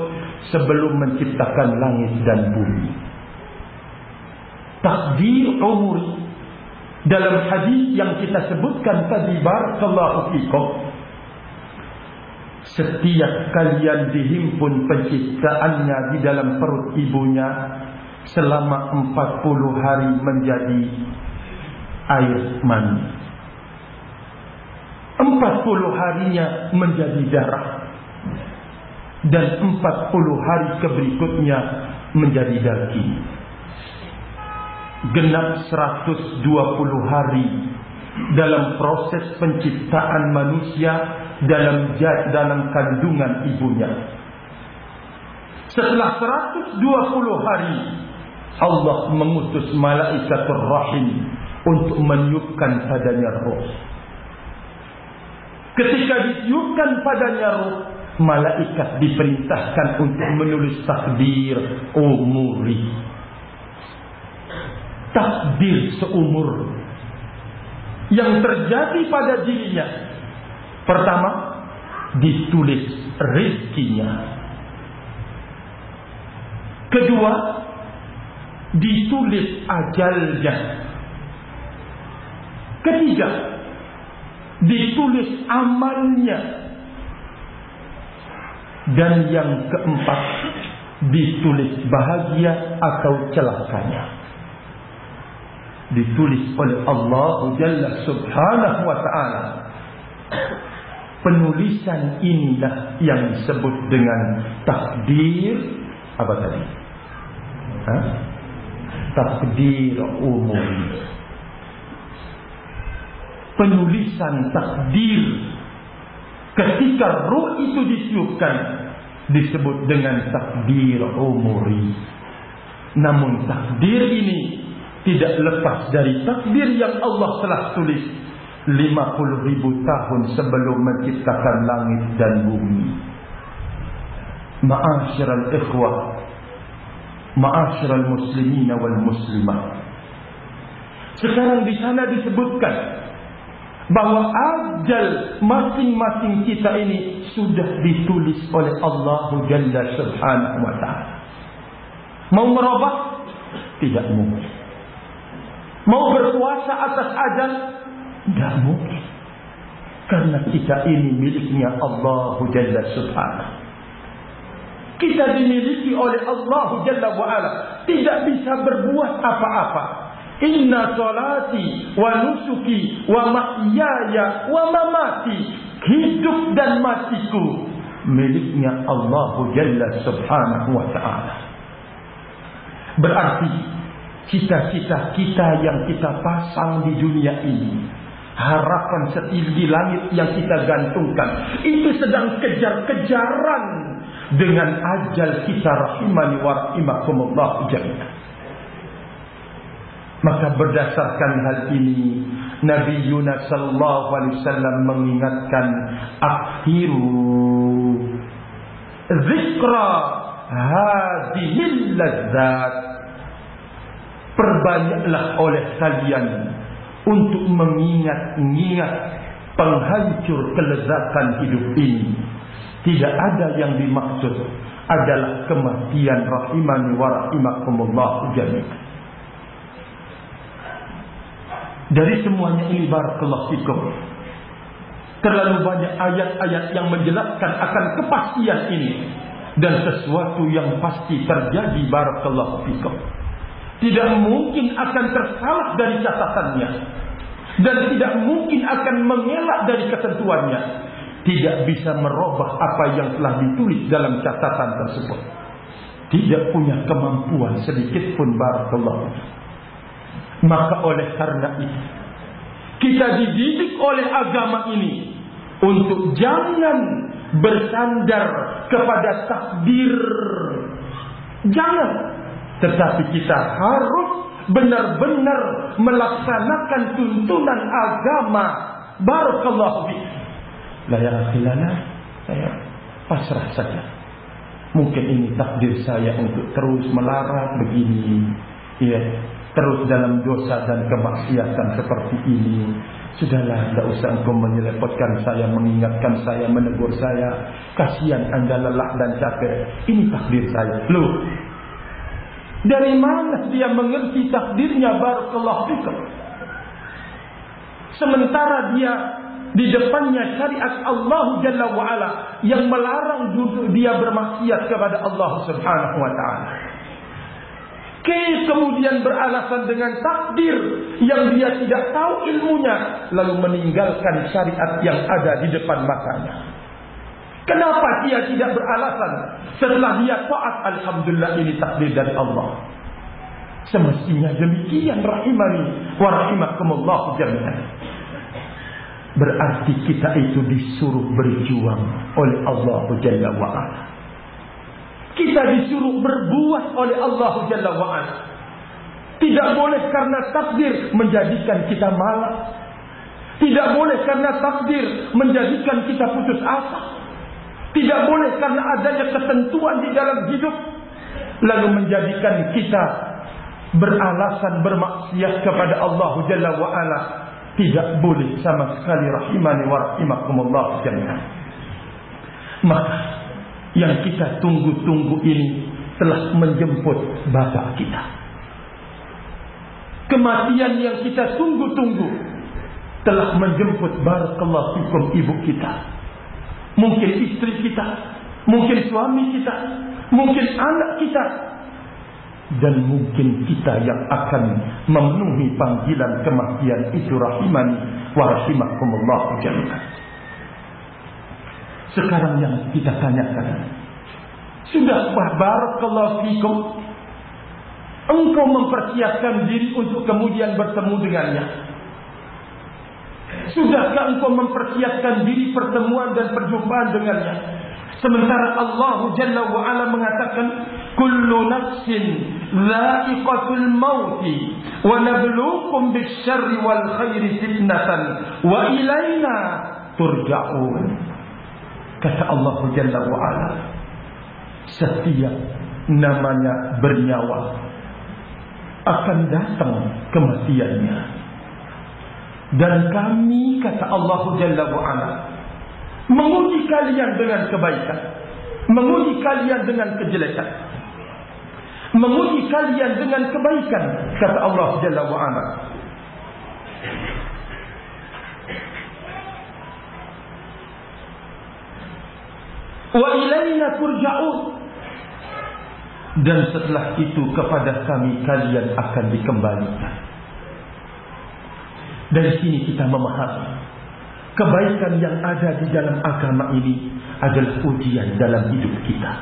sebelum menciptakan langit dan bumi. Takdir umur dalam hadis yang kita sebutkan tadi barakallahu fikum setiap kalian dihimpun penciptaannya di dalam perut ibunya selama 40 hari menjadi air mani. Empat puluh harinya menjadi darah dan empat puluh hari keberikutnya menjadi daging. Genap seratus dua puluh hari dalam proses penciptaan manusia dalam dalam kandungan ibunya. Setelah seratus dua puluh hari Allah mengutus malaikat rahim untuk meniupkan padanya roh. Ketika ditiupkan padanya ruh, malaikat diperintahkan untuk menulis takdir umuri. Takdir seumur yang terjadi pada dirinya. Pertama, ditulis rezekinya. Kedua, ditulis ajalnya. Ketiga, ditulis amalnya. Dan yang keempat ditulis bahagia atau celakanya ditulis oleh Allah Jalla Subhanahu wa taala. Penulisan inilah yang disebut dengan takdir apa tadi? Ha? takdir umum penulisan takdir ketika ruh itu ditiupkan disebut dengan takdir umuri. Namun takdir ini tidak lepas dari takdir yang Allah telah tulis 50 ribu tahun sebelum menciptakan langit dan bumi. Ma'asyiral ikhwah ma'asyiral muslimin wal muslimah. Sekarang di sana disebutkan bahawa ajal masing-masing kita ini sudah ditulis oleh Allah Jalla Subhanahu wa taala. Mau merubah? Tidak mungkin. Mau berkuasa atas ajal? Tidak mungkin. Karena kita ini miliknya Allah Jalla Subhanahu. Kita dimiliki oleh Allah Jalla wa'ala. Tidak bisa berbuat apa-apa. Inna salati wa nusuki wa mahyaya wa mamati hidup dan matiku miliknya Allah Jalla Subhanahu wa taala. Berarti cita-cita kita yang kita pasang di dunia ini harapan setinggi langit yang kita gantungkan itu sedang kejar-kejaran dengan ajal kita rahimani wa rahimakumullah jami'an. Maka berdasarkan hal ini Nabi Yunus sallallahu alaihi wasallam mengingatkan akhiru zikra hadhil ladzat. Perbanyaklah oleh kalian untuk mengingat-ingat penghancur kelezatan hidup ini. Tidak ada yang dimaksud adalah kematian rahimani wa rahimakumullah jami'an Dari semuanya ini barakallahu fikum. Terlalu banyak ayat-ayat yang menjelaskan akan kepastian ini dan sesuatu yang pasti terjadi barakallahu fikum. Tidak mungkin akan tersalah dari catatannya dan tidak mungkin akan mengelak dari ketentuannya. Tidak bisa merubah apa yang telah ditulis dalam catatan tersebut. Tidak punya kemampuan sedikit pun barakallahu. Maka oleh karena itu kita dididik oleh agama ini untuk jangan bersandar kepada takdir. Jangan. Tetapi kita harus benar-benar melaksanakan tuntunan agama. Barakallahu fiik. La ya akhilana, saya pasrah saja. Mungkin ini takdir saya untuk terus melarang begini. Ya, terus dalam dosa dan kemaksiatan seperti ini. Sudahlah tidak usah engkau menyelepotkan saya mengingatkan saya menegur saya. Kasihan anda lelah dan capek. Ini takdir saya. Loh dari mana dia mengerti takdirnya? Barakallahu fikum. Sementara dia di depannya syariat Allah Jalla wa'ala yang melarang dia bermaksiat kepada Allah Subhanahu wa ta'ala Kes kemudian beralasan dengan takdir yang dia tidak tahu ilmunya lalu meninggalkan syariat yang ada di depan matanya. Kenapa dia tidak beralasan setelah dia taat alhamdulillah ini takdir dari Allah. Semestinya demikian rahimani wa rahimakumullah jami'an. Berarti kita itu disuruh berjuang oleh Allah Jalla wa'ala. Kita disuruh berbuat oleh Allah Jalla wa'ala. Tidak boleh karena takdir menjadikan kita malas. Tidak boleh karena takdir menjadikan kita putus asa. Tidak boleh karena adanya ketentuan di dalam hidup lalu menjadikan kita beralasan bermaksiat kepada Allah Jalla wa ala. Tidak boleh sama sekali rahimani wa rahimakumullah jami'an. Maka yang kita tunggu-tunggu ini telah menjemput bapak kita. Kematian yang kita tunggu-tunggu telah menjemput barakallahu fikum ibu kita. Mungkin istri kita, mungkin suami kita, mungkin anak kita dan mungkin kita yang akan memenuhi panggilan kematian itu rahimani wa rahimakumullah jami'an. Sekarang yang kita tanyakan. Sudah barakallahu fikum. Engkau mempersiapkan diri untuk kemudian bertemu dengannya. Sudahkah engkau mempersiapkan diri pertemuan dan perjumpaan dengannya? Sementara Allah Jalla wa'ala mengatakan Kullu nafsin Za'iqatul mauti Wa nablukum bisyarri wal khairi fitnatan Wa ilayna turja'un Kata Allah Jalla wa'ala Setiap namanya bernyawa Akan datang kematiannya. Dan kami kata Allah Jalla wa'ala Menguji kalian dengan kebaikan Menguji kalian dengan kejelekan Menguji kalian dengan kebaikan Kata Allah Jalla wa'ala Wa ilayna turja'un Dan setelah itu kepada kami kalian akan dikembalikan Dari sini kita memahami Kebaikan yang ada di dalam agama ini adalah ujian dalam hidup kita.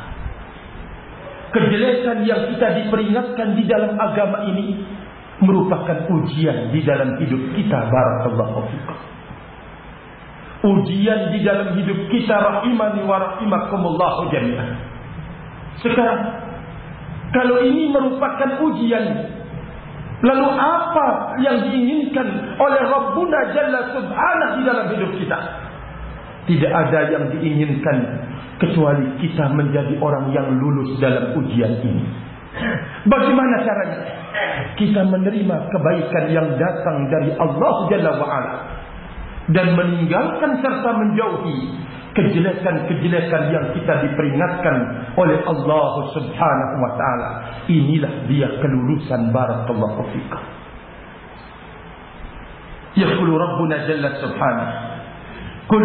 Kejelekan yang kita diperingatkan di dalam agama ini merupakan ujian di dalam hidup kita. Barakallahu fikum. Ujian di dalam hidup kita rahimani wa rahimakumullahu jami'an. Sekarang kalau ini merupakan ujian Lalu apa yang diinginkan oleh Rabbuna Jalla Subhanahu di dalam hidup kita? Tidak ada yang diinginkan kecuali kita menjadi orang yang lulus dalam ujian ini. Bagaimana caranya? Kita menerima kebaikan yang datang dari Allah Jalla wa'ala. Dan meninggalkan serta menjauhi kejelekan-kejelekan yang kita diperingatkan oleh Allah Subhanahu wa taala. Inilah dia kelulusan barakallahu fika. Yaqulu Rabbuna jalla subhanahu. Kul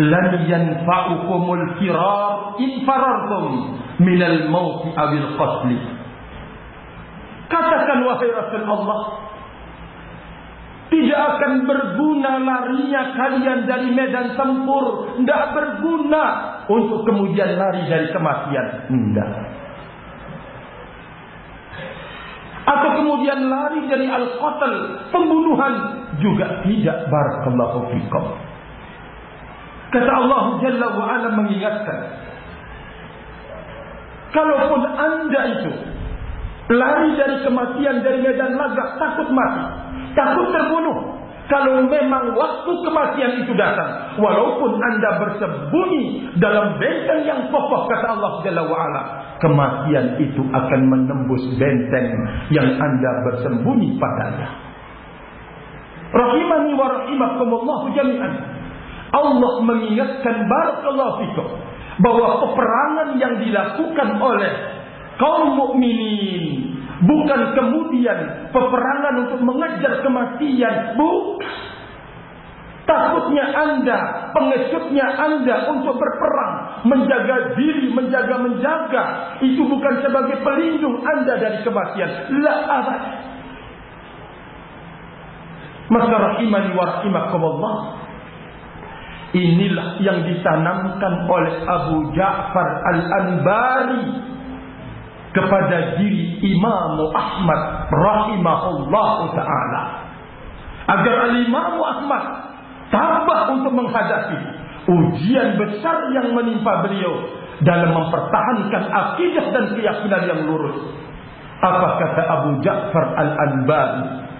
lan yanfa'ukumul firar in farartum min al-maut aw al-qatl. Katakan wahai Rasul Allah, tidak akan berguna larinya kalian dari medan tempur. Tidak berguna untuk kemudian lari dari kematian. Tidak. Atau kemudian lari dari al-qatal. Pembunuhan. Juga tidak. Barakallahu fikum. Kata Allah Jalla wa'ala mengingatkan. Kalaupun anda itu. Lari dari kematian dari medan laga. Takut mati takut terbunuh. Kalau memang waktu kematian itu datang walaupun anda bersembunyi dalam benteng yang kokoh kata Allah Jalla wa'ala kematian itu akan menembus benteng yang anda bersembunyi padanya. Rahimani wa rahimakumullah jami'an. Allah mengingatkan barakallahu fikum bahwa peperangan yang dilakukan oleh kaum mukminin Bukan kemudian peperangan untuk mengejar kematian. Bukan. Takutnya anda, pengesutnya anda untuk berperang. Menjaga diri, menjaga-menjaga. Itu bukan sebagai pelindung anda dari kematian. La abad. Maka rahimani wa rahimakumullah. Inilah yang ditanamkan oleh Abu Ja'far Al-Anbari kepada diri Imam Ahmad rahimahullah taala. Agar Imam Ahmad tabah untuk menghadapi ujian besar yang menimpa beliau dalam mempertahankan akidah dan keyakinan yang lurus. Apa kata Abu Ja'far Al-Anbari?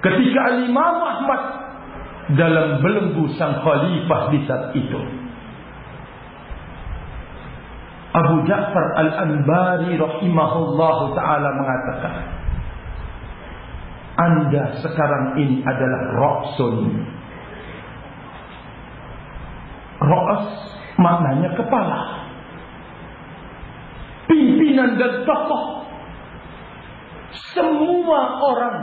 Ketika Imam Ahmad dalam belenggu sang khalifah di saat itu Abu Ja'far Al-Anbari rahimahullahu taala mengatakan Anda sekarang ini adalah Ra'sun. Ra's maknanya kepala. Pimpinan dan tokoh. Semua orang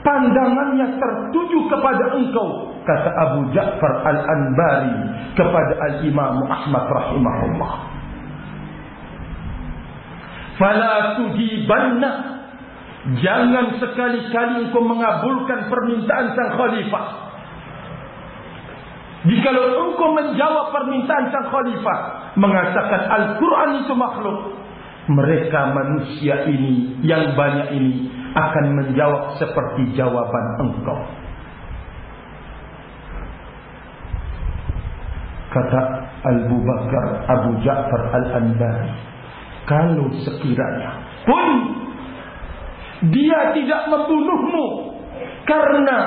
Pandangannya tertuju kepada engkau Kata Abu Ja'far Al-Anbari Kepada Al-Imam Ahmad rahimahullah fala tujibanna. Jangan sekali-kali engkau mengabulkan permintaan sang khalifah. Jika engkau menjawab permintaan sang khalifah mengatakan Al-Quran itu makhluk. Mereka manusia ini yang banyak ini akan menjawab seperti jawaban engkau. Kata Abu Bakar Abu Ja'far Al-Anbari kalau sekiranya pun dia tidak membunuhmu karena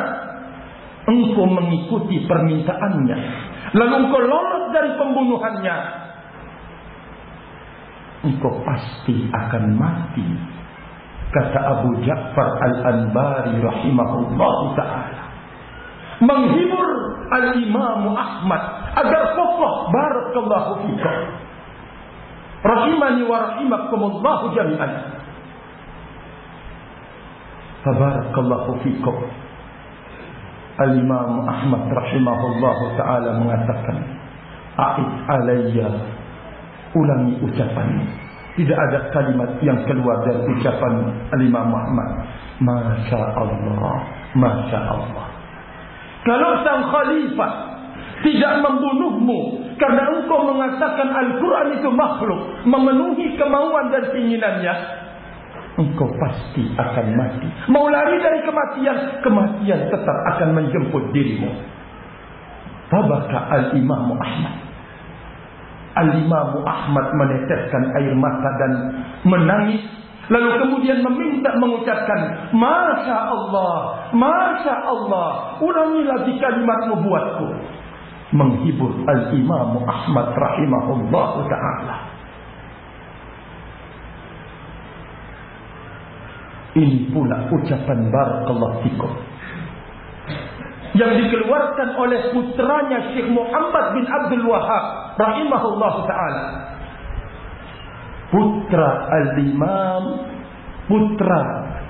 engkau mengikuti permintaannya lalu engkau lolos dari pembunuhannya engkau pasti akan mati kata Abu Ja'far Al-Anbari rahimahullah ta'ala. Menghibur Al-Imam Ahmad agar kokoh barakallahu fikir rahimani wa rahimakumullahu jami'an. Tabarakallahu fikum. Al-imam ahmad rahimahullahu taala mengatakan a'id alayya ulangi ucapan. Tidak ada kalimat yang keluar dari ucapan al-imam Muhammad masya Allah masya Allah. Kalau sang khalifah tidak membunuhmu karena engkau mengatakan Al-Quran itu makhluk. Memenuhi kemauan dan keinginannya. Engkau pasti akan mati. Mau lari dari kematian. Kematian tetap akan menjemput dirimu. Tabaka Al-Imam Ahmad. Al-Imam Ahmad meneteskan air mata dan menangis. Lalu kemudian meminta mengucapkan. Masya Allah. Masya Allah. Ulangi lagi kalimatmu buatku menghibur al-Imam Ahmad rahimahullah taala. Ini pula ucapan barakallahu fikum yang dikeluarkan oleh putranya Syekh Muhammad bin Abdul Wahab rahimahullah taala. Putra al-Imam putra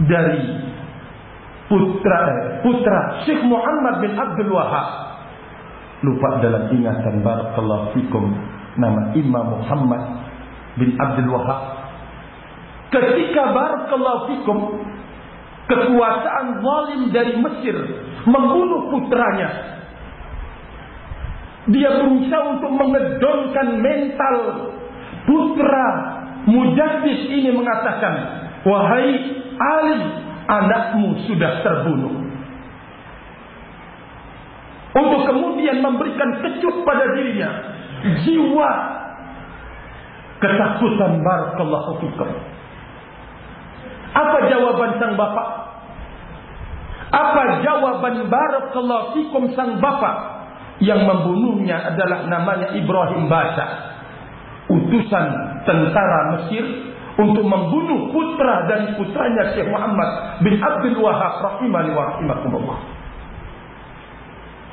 dari putra putra Syekh Muhammad bin Abdul Wahab lupa dalam ingatan barakallahu fikum nama Imam Muhammad bin Abdul Wahab ketika barakallahu fikum kekuasaan zalim dari Mesir membunuh putranya dia berusaha untuk mengedonkan mental putra mujaddis ini mengatakan wahai Ali anakmu sudah terbunuh untuk kemudian memberikan kecut pada dirinya. Jiwa. Ketakutan barakallahu fikum. Apa jawaban sang bapak? Apa jawaban barakallahu fikum sang bapak? Yang membunuhnya adalah namanya Ibrahim Basha. Utusan tentara Mesir untuk membunuh putra dan putranya Syekh Muhammad bin Abdul Wahab rahimani wa rahimakumullah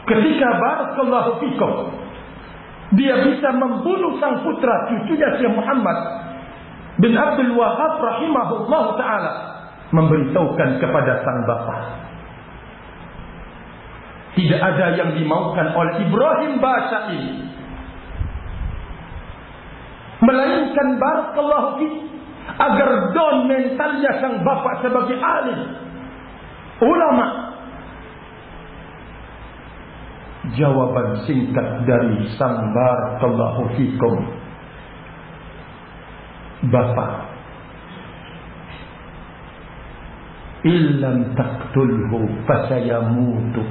Ketika barakallahu fikum dia bisa membunuh sang putra cucunya Syekh Muhammad bin Abdul Wahab rahimahullah taala memberitahukan kepada sang bapa. Tidak ada yang dimaukan oleh Ibrahim Basha ini melainkan barakallahu fi agar don mentalnya sang bapa sebagai alim ulama jawaban singkat dari sang barakallahu fikum. Bapa illam taqtulhu fasayamutu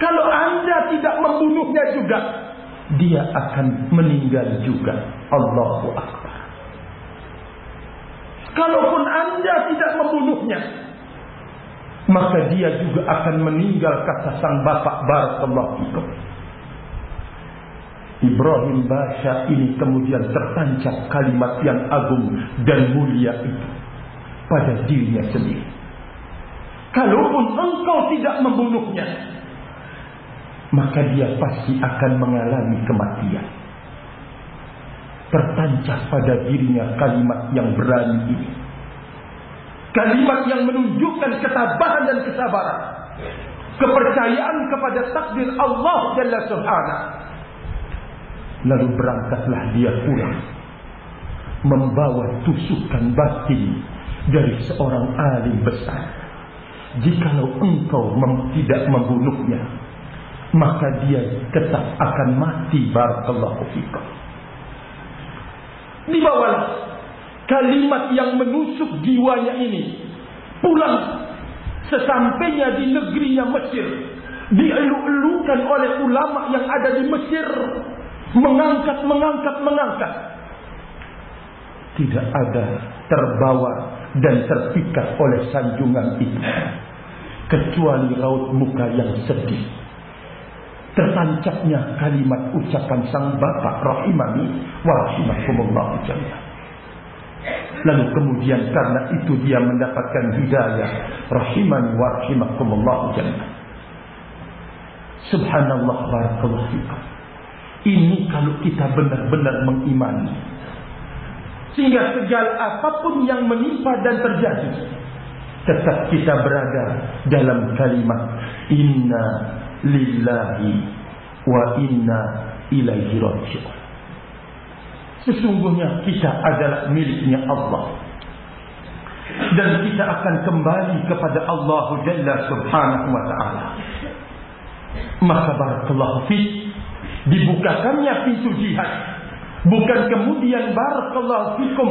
kalau anda tidak membunuhnya juga dia akan meninggal juga. Allahu akbar. Kalaupun anda tidak membunuhnya maka dia juga akan meninggal kata sang bapak barakallahu Ibrahim Basha ini kemudian tertancap kalimat yang agung dan mulia itu pada dirinya sendiri. Kalaupun engkau tidak membunuhnya, maka dia pasti akan mengalami kematian. Tertancap pada dirinya kalimat yang berani ini. Kalimat yang menunjukkan ketabahan dan kesabaran. Kepercayaan kepada takdir Allah Jalla Subhanahu. Lalu berangkatlah dia pulang. Membawa tusukan batin Dari seorang alim besar. Jikalau engkau mem tidak membunuhnya Maka dia tetap akan mati Barakallahu fiqah Dibawalah Kalimat yang menusuk jiwanya ini Pulang Sesampainya di negerinya Mesir Dielu-elukan oleh ulama yang ada di Mesir mengangkat, mengangkat, mengangkat. Tidak ada terbawa dan terpikat oleh sanjungan itu. Kecuali raut muka yang sedih. Tertancapnya kalimat ucapan sang bapak rahimani wa rahimakumullah jami'an. Lalu kemudian karena itu dia mendapatkan hidayah rahimani wa rahimakumullah jami'an. Subhanallah barakallahu fikum. Ini kalau kita benar-benar mengimani. Sehingga segala apapun yang menimpa dan terjadi. Tetap kita berada dalam kalimat. Inna lillahi wa inna ilaihi raji'un. Sesungguhnya kita adalah miliknya Allah. Dan kita akan kembali kepada Allah Jalla subhanahu wa ta'ala. Maka barakallahu fiqh dibukakannya pintu jihad bukan kemudian barakallahu fikum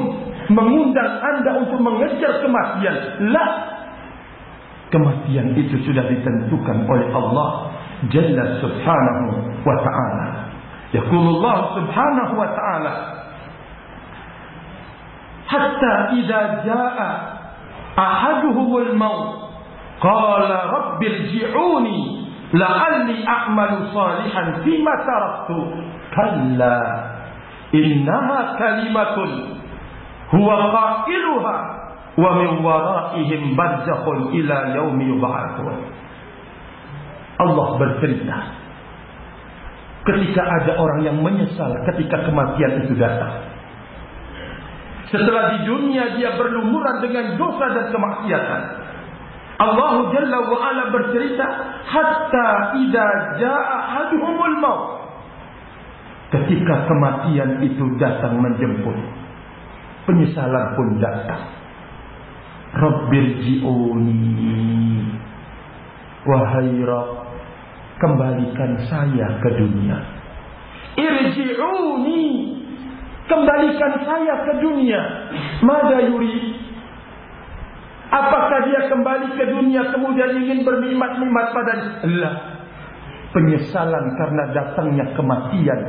mengundang anda untuk mengejar kematian la kematian itu sudah ditentukan oleh Allah jalla subhanahu wa ta'ala yaqulullah subhanahu wa ta'ala hatta idza jaa ahaduhumul maut qala rabbil ji'uni la'alli a'malu salihan fima taraktu kalla innaha kalimatun huwa qailuha wa min waraihim barzakhun ila yaumi yub'atsun Allah bercerita. Ketika ada orang yang menyesal ketika kematian itu datang setelah di dunia dia berlumuran dengan dosa dan kemaksiatan. Allah Jalla wa Ala bercerita hatta idza jaa ahaduhumul maut. Ketika kematian itu datang menjemput penyesalan pun datang. Rabbirji'uni wahai Rabb kembalikan saya ke dunia. Irji'uni kembalikan saya ke dunia mada yuri Apakah dia kembali ke dunia kemudian ingin bernikmat-nikmat padanya? Allah. Penyesalan karena datangnya kematian.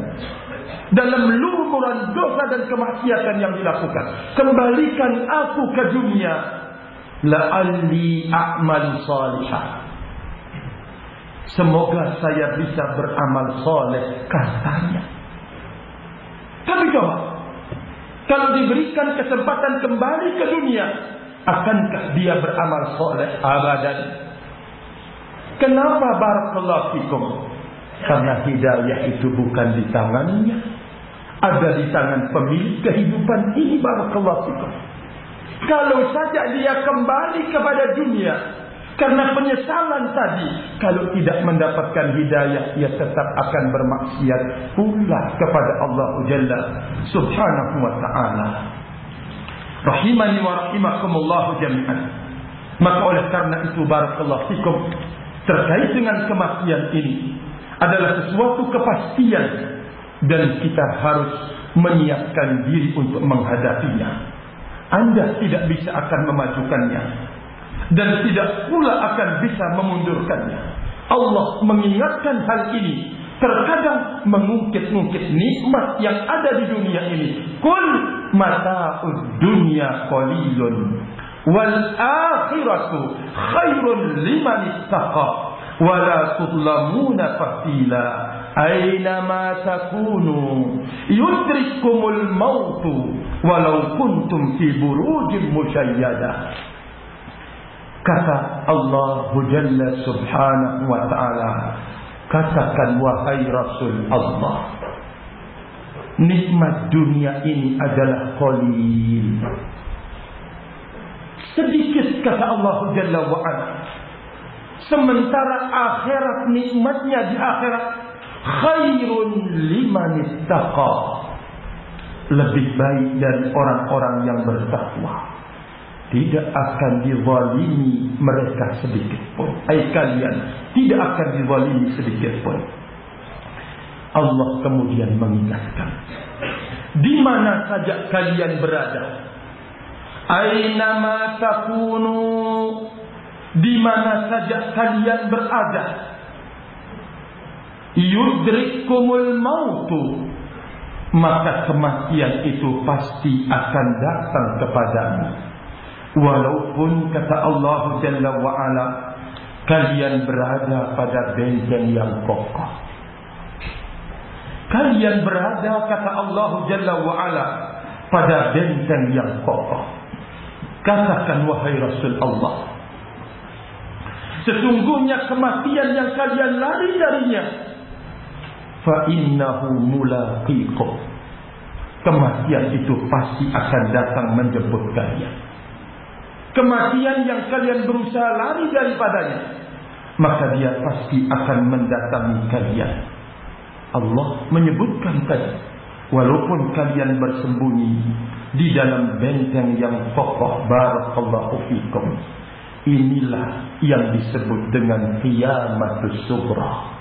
Dalam lumuran dosa dan kemaksiatan yang dilakukan. Kembalikan aku ke dunia. La'alli a'mal salihah. Semoga saya bisa beramal soleh katanya. Tapi coba. Kalau diberikan kesempatan kembali ke dunia. Akankah dia beramal soleh abadan? Kenapa barakallahu fikum? Karena hidayah itu bukan di tangannya. Ada di tangan pemilik kehidupan ini barakallahu fikum. Kalau saja dia kembali kepada dunia. Karena penyesalan tadi. Kalau tidak mendapatkan hidayah. Ia tetap akan bermaksiat pula kepada Allah Jalla subhanahu wa ta'ala rahimani wa rahimakumullah jami'an maka oleh karena itu barakallahu fikum terkait dengan kematian ini adalah sesuatu kepastian dan kita harus menyiapkan diri untuk menghadapinya anda tidak bisa akan memajukannya dan tidak pula akan bisa memundurkannya. Allah mengingatkan hal ini. Terkadang mengungkit-ungkit nikmat yang ada di dunia ini. Kul mata'ud dunya qalilun. Wal akhiratu khairun liman ittaqa. Wa la tudlamuna fatila. aina ma takunu? Yudrikumul maut walau kuntum fi burujin musyayyada kata Allah Jalla Subhanahu wa taala katakan wahai Rasul Allah nikmat dunia ini adalah qalil sedikit kata Allah Jalla wa ala sementara akhirat nikmatnya di akhirat khairun liman ittaqa lebih baik dari orang-orang yang bertakwa tidak akan dizalimi mereka sedikit pun. Ai kalian tidak akan dizalimi sedikit pun. Allah kemudian mengingatkan di mana saja kalian berada? Aina ma takunu? Di mana saja kalian berada? Yudrikumul mautu. Maka kematian itu pasti akan datang kepadamu walaupun kata Allah Jalla wa ala kalian berada pada benteng yang kokoh kalian berada kata Allah Jalla wa ala pada benteng yang kokoh katakan wahai Rasul Allah Sesungguhnya kematian yang kalian lari darinya fa innahu mulaqikum. Kematian itu pasti akan datang menjemput kalian. Kematian yang kalian berusaha lari daripadanya, maka dia pasti akan mendatangi kalian. Allah menyebutkan tadi, walaupun kalian bersembunyi di dalam benteng yang kokoh, barakallahu fikum. Inilah yang disebut dengan qiyamatus sughra.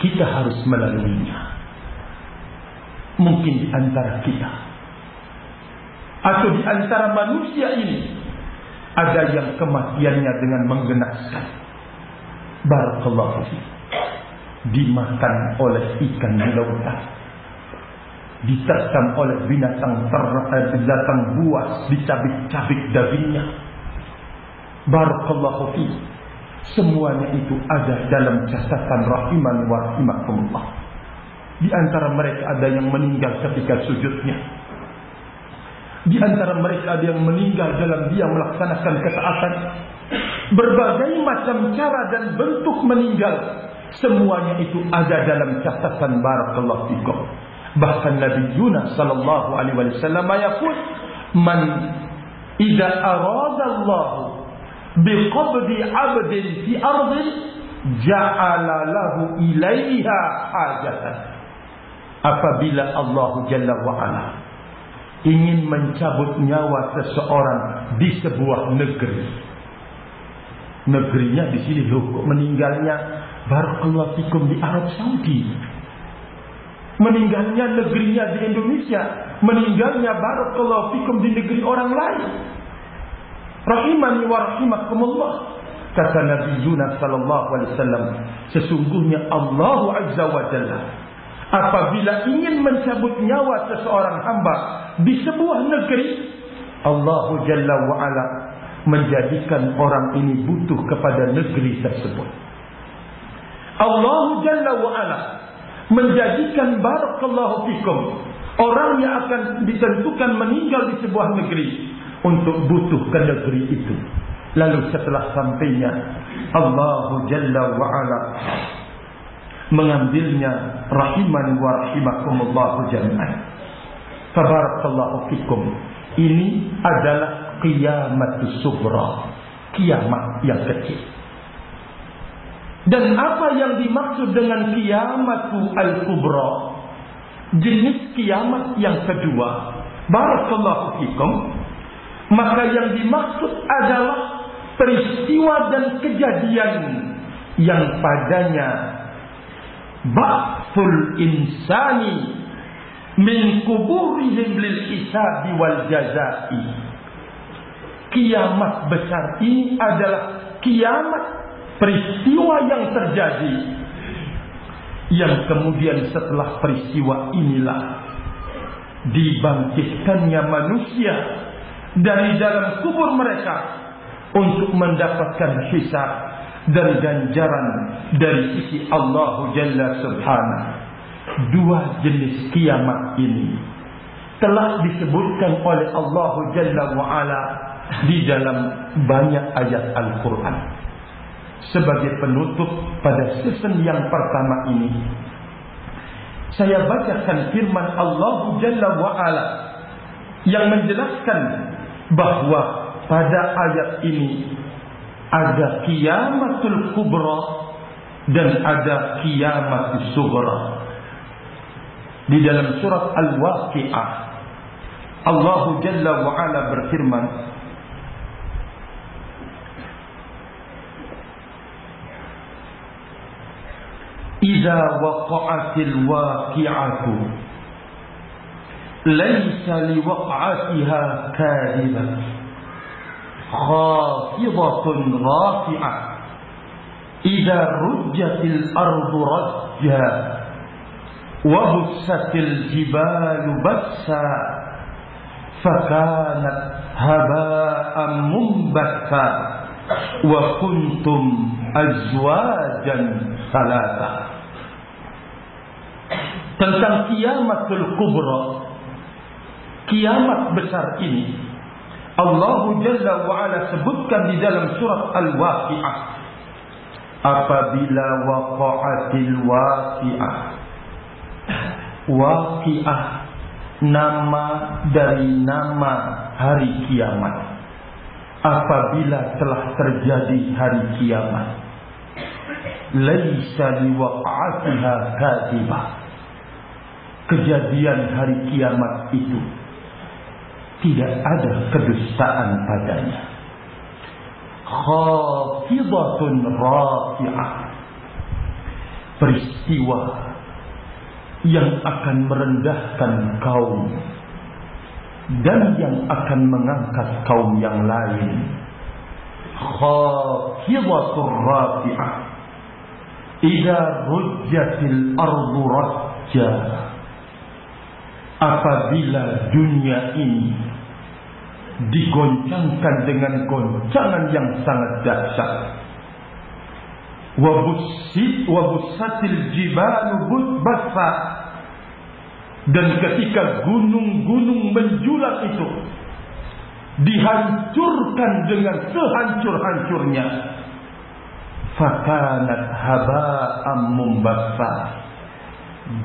Kita harus melaluinya. Mungkin antara kita atau di antara manusia ini ada yang kematiannya dengan menggenaskan. Barakallahu fi. Dimakan oleh ikan di lautan. Diterkam oleh binatang eh, binatang buas, dicabik-cabik dagingnya. Barakallahu fi. Semuanya itu ada dalam catatan rahiman wa rahimakumullah. Di antara mereka ada yang meninggal ketika sujudnya. Di antara mereka ada yang meninggal dalam dia melaksanakan ketaatan. Berbagai macam cara dan bentuk meninggal. Semuanya itu ada dalam catatan barakallahu fikum. Bahkan Nabi Yunus sallallahu alaihi wasallam yaqul man idza arada Allah biqabdi 'abdin fi ardin ja'ala lahu ilaiha hajatan apabila Allah jalla wa ala ingin mencabut nyawa seseorang di sebuah negeri. Negerinya di sini loh meninggalnya barakallahu fikum di Arab Saudi. Meninggalnya negerinya di Indonesia. Meninggalnya barakallahu fikum di negeri orang lain. Rahimani wa rahimakumullah. Kata Nabi Yunus sallallahu alaihi wasallam sesungguhnya Allah azza wa jalla apabila ingin mencabut nyawa seseorang hamba di sebuah negeri Allah jalla wa ala menjadikan orang ini butuh kepada negeri tersebut Allah jalla wa ala menjadikan barakallahu fikum orang yang akan ditentukan meninggal di sebuah negeri untuk butuh ke negeri itu. Lalu setelah sampainya Allah Jalla wa Ala mengambilnya rahiman wa rahimakumullah jami'an. Tabarakallahu fikum. Ini adalah qiyamatus sughra, kiamat yang kecil. Dan apa yang dimaksud dengan kiamatu al-kubra? Jenis kiamat yang kedua. Barakallahu fikum maka yang dimaksud adalah peristiwa dan kejadian yang padanya ba'ful insani min kuburihim lil hisabi wal jazai kiamat besar ini adalah kiamat peristiwa yang terjadi yang kemudian setelah peristiwa inilah dibangkitkannya manusia dari dalam kubur mereka untuk mendapatkan hisab dan ganjaran dari sisi Allah Jalla Subhanahu. Dua jenis kiamat ini telah disebutkan oleh Allah Jalla wa Ala di dalam banyak ayat Al-Quran. Sebagai penutup pada season yang pertama ini, saya bacakan firman Allah Jalla wa Ala yang menjelaskan bahawa pada ayat ini ada kiamatul kubra dan ada kiamatul sughra. Di dalam surat Al-Waqi'ah Allah Jalla wa Ala berfirman إذا وقعت الواقعة ليس لوقعتها كاذبة خافضة رافعة إذا رجت الأرض رجا وبست الجبال بسا فكانت هباء منبثا وكنتم أزواجا ثلاثة tentang kiamatul kubra kiamat besar ini Allah Jalla wa Ala sebutkan di dalam surat Al-Waqi'ah apabila waqa'atil waqi'ah waqi'ah. Nama dari nama hari kiamat. Apabila telah terjadi hari kiamat. Laisa liwaqa'atiha kadhibah kejadian hari kiamat itu tidak ada kedustaan padanya. Khafidatun rafi'ah. Peristiwa yang akan merendahkan kaum dan yang akan mengangkat kaum yang lain. Khafidatun rafi'ah. Idza rujjatil ardu rajjah apabila dunia ini digoncangkan dengan goncangan yang sangat dahsyat wabusit wabusatil jibalu butbasa. Dan ketika gunung-gunung menjulat itu dihancurkan dengan sehancur-hancurnya. Fakanat haba'am mumbasa.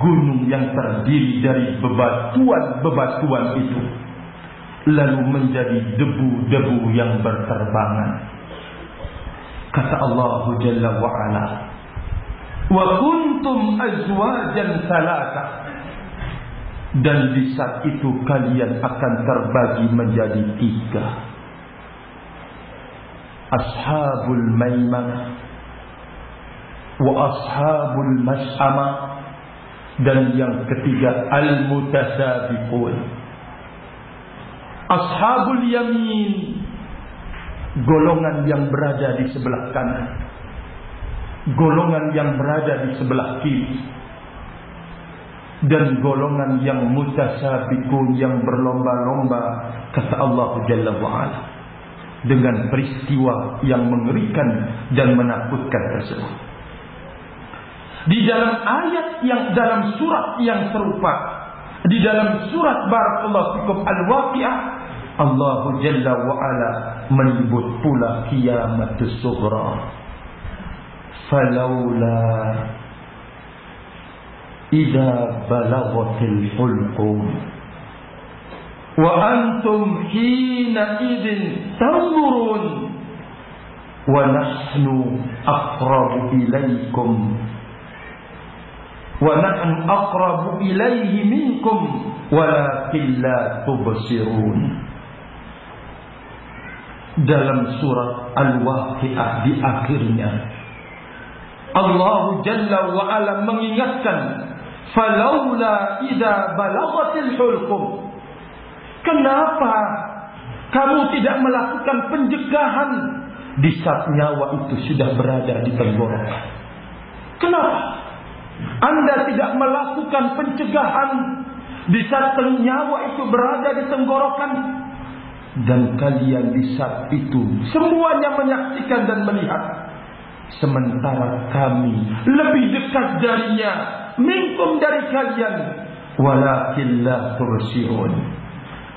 Gunung yang terdiri dari bebatuan-bebatuan itu lalu menjadi debu-debu yang berterbangan kata Allah Jalla wa Ala. Wa kuntum azwajan salasa dan di saat itu kalian akan terbagi menjadi tiga. Ashabul maimanah wa ashabul mas'amah dan yang ketiga al-mutasabiqun. Ashabul yamin golongan yang berada di sebelah kanan. Golongan yang berada di sebelah kiri. Dan golongan yang mutasabiqun yang berlomba-lomba kata Allah Jalla wa Ala dengan peristiwa yang mengerikan dan menakutkan tersebut. Di dalam ayat yang dalam surat yang serupa di dalam surat barakallahu fikum al-waqiah Allah jalla wa ala menyebut pula kiamat sughra falaula idza balaghatil hulqum wa antum hina idin tanzurun wa nahnu ilaykum wa nahnu aqrabu ilayhi minkum walakin la tubsirun dalam surat al-waqiah di akhirnya. Allah jalla wa ala mengingatkan falaula idza balaghatil hulqum. Kenapa kamu tidak melakukan pencegahan di saat nyawa itu sudah berada di tenggorokan? Kenapa? Anda tidak melakukan pencegahan di saat nyawa itu berada di tenggorokan dan kalian di saat itu semuanya menyaksikan dan melihat. Sementara kami lebih dekat darinya minkum dari kalian. Walakin la tursiun.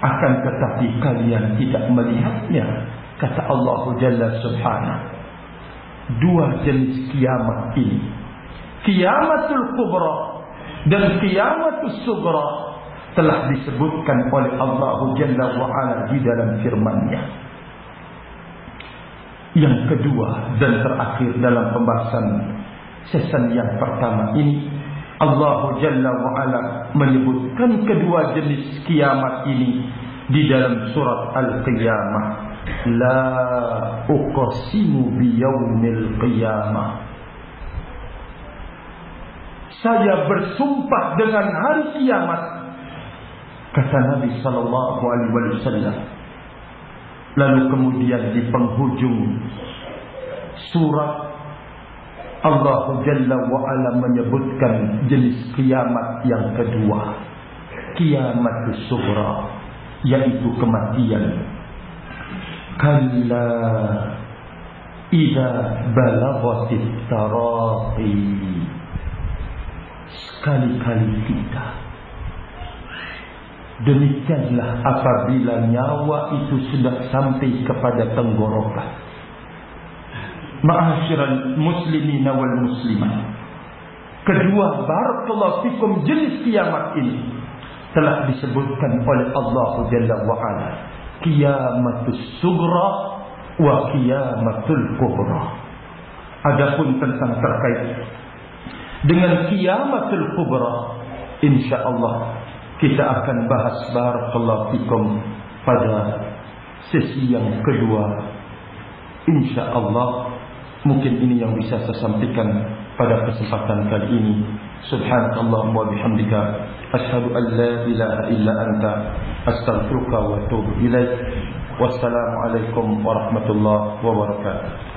Akan tetapi kalian tidak melihatnya kata Allah Jalla Subhanahu. Dua jenis kiamat ini. Kiamatul kubra dan kiamatul sugra telah disebutkan oleh Allah Jalla wa Ala di dalam firman-Nya. Yang kedua dan terakhir dalam pembahasan season yang pertama ini Allah Jalla wa Ala menyebutkan kedua jenis kiamat ini di dalam surat Al-Qiyamah. La uqsimu biyaumil qiyamah. Saya bersumpah dengan hari kiamat kata Nabi sallallahu alaihi wasallam Lalu kemudian di penghujung surat Allah Jalla wa'ala menyebutkan jenis kiamat yang kedua. Kiamat suhra. Yaitu kematian. Kalla Iza balagatit taraqi Sekali-kali tidak Demikianlah apabila nyawa itu sudah sampai kepada tenggorokan. Ma'asyiral muslimin wal muslimat. Kedua barakallahu fikum jenis kiamat ini telah disebutkan oleh Allah Jalla wa Ala. Kiamatus sugra wa kiamatul kubra. Adapun tentang terkait dengan kiamatul kubra insyaallah kita akan bahas barakallahu fikum pada sesi yang kedua. Insyaallah mungkin ini yang bisa saya sampaikan pada kesempatan kali ini. Subhanallahi wa bihamdika asyhadu an la ilaha illa anta astaghfiruka wa atubu ilaik wassalamu alaikum warahmatullahi wabarakatuh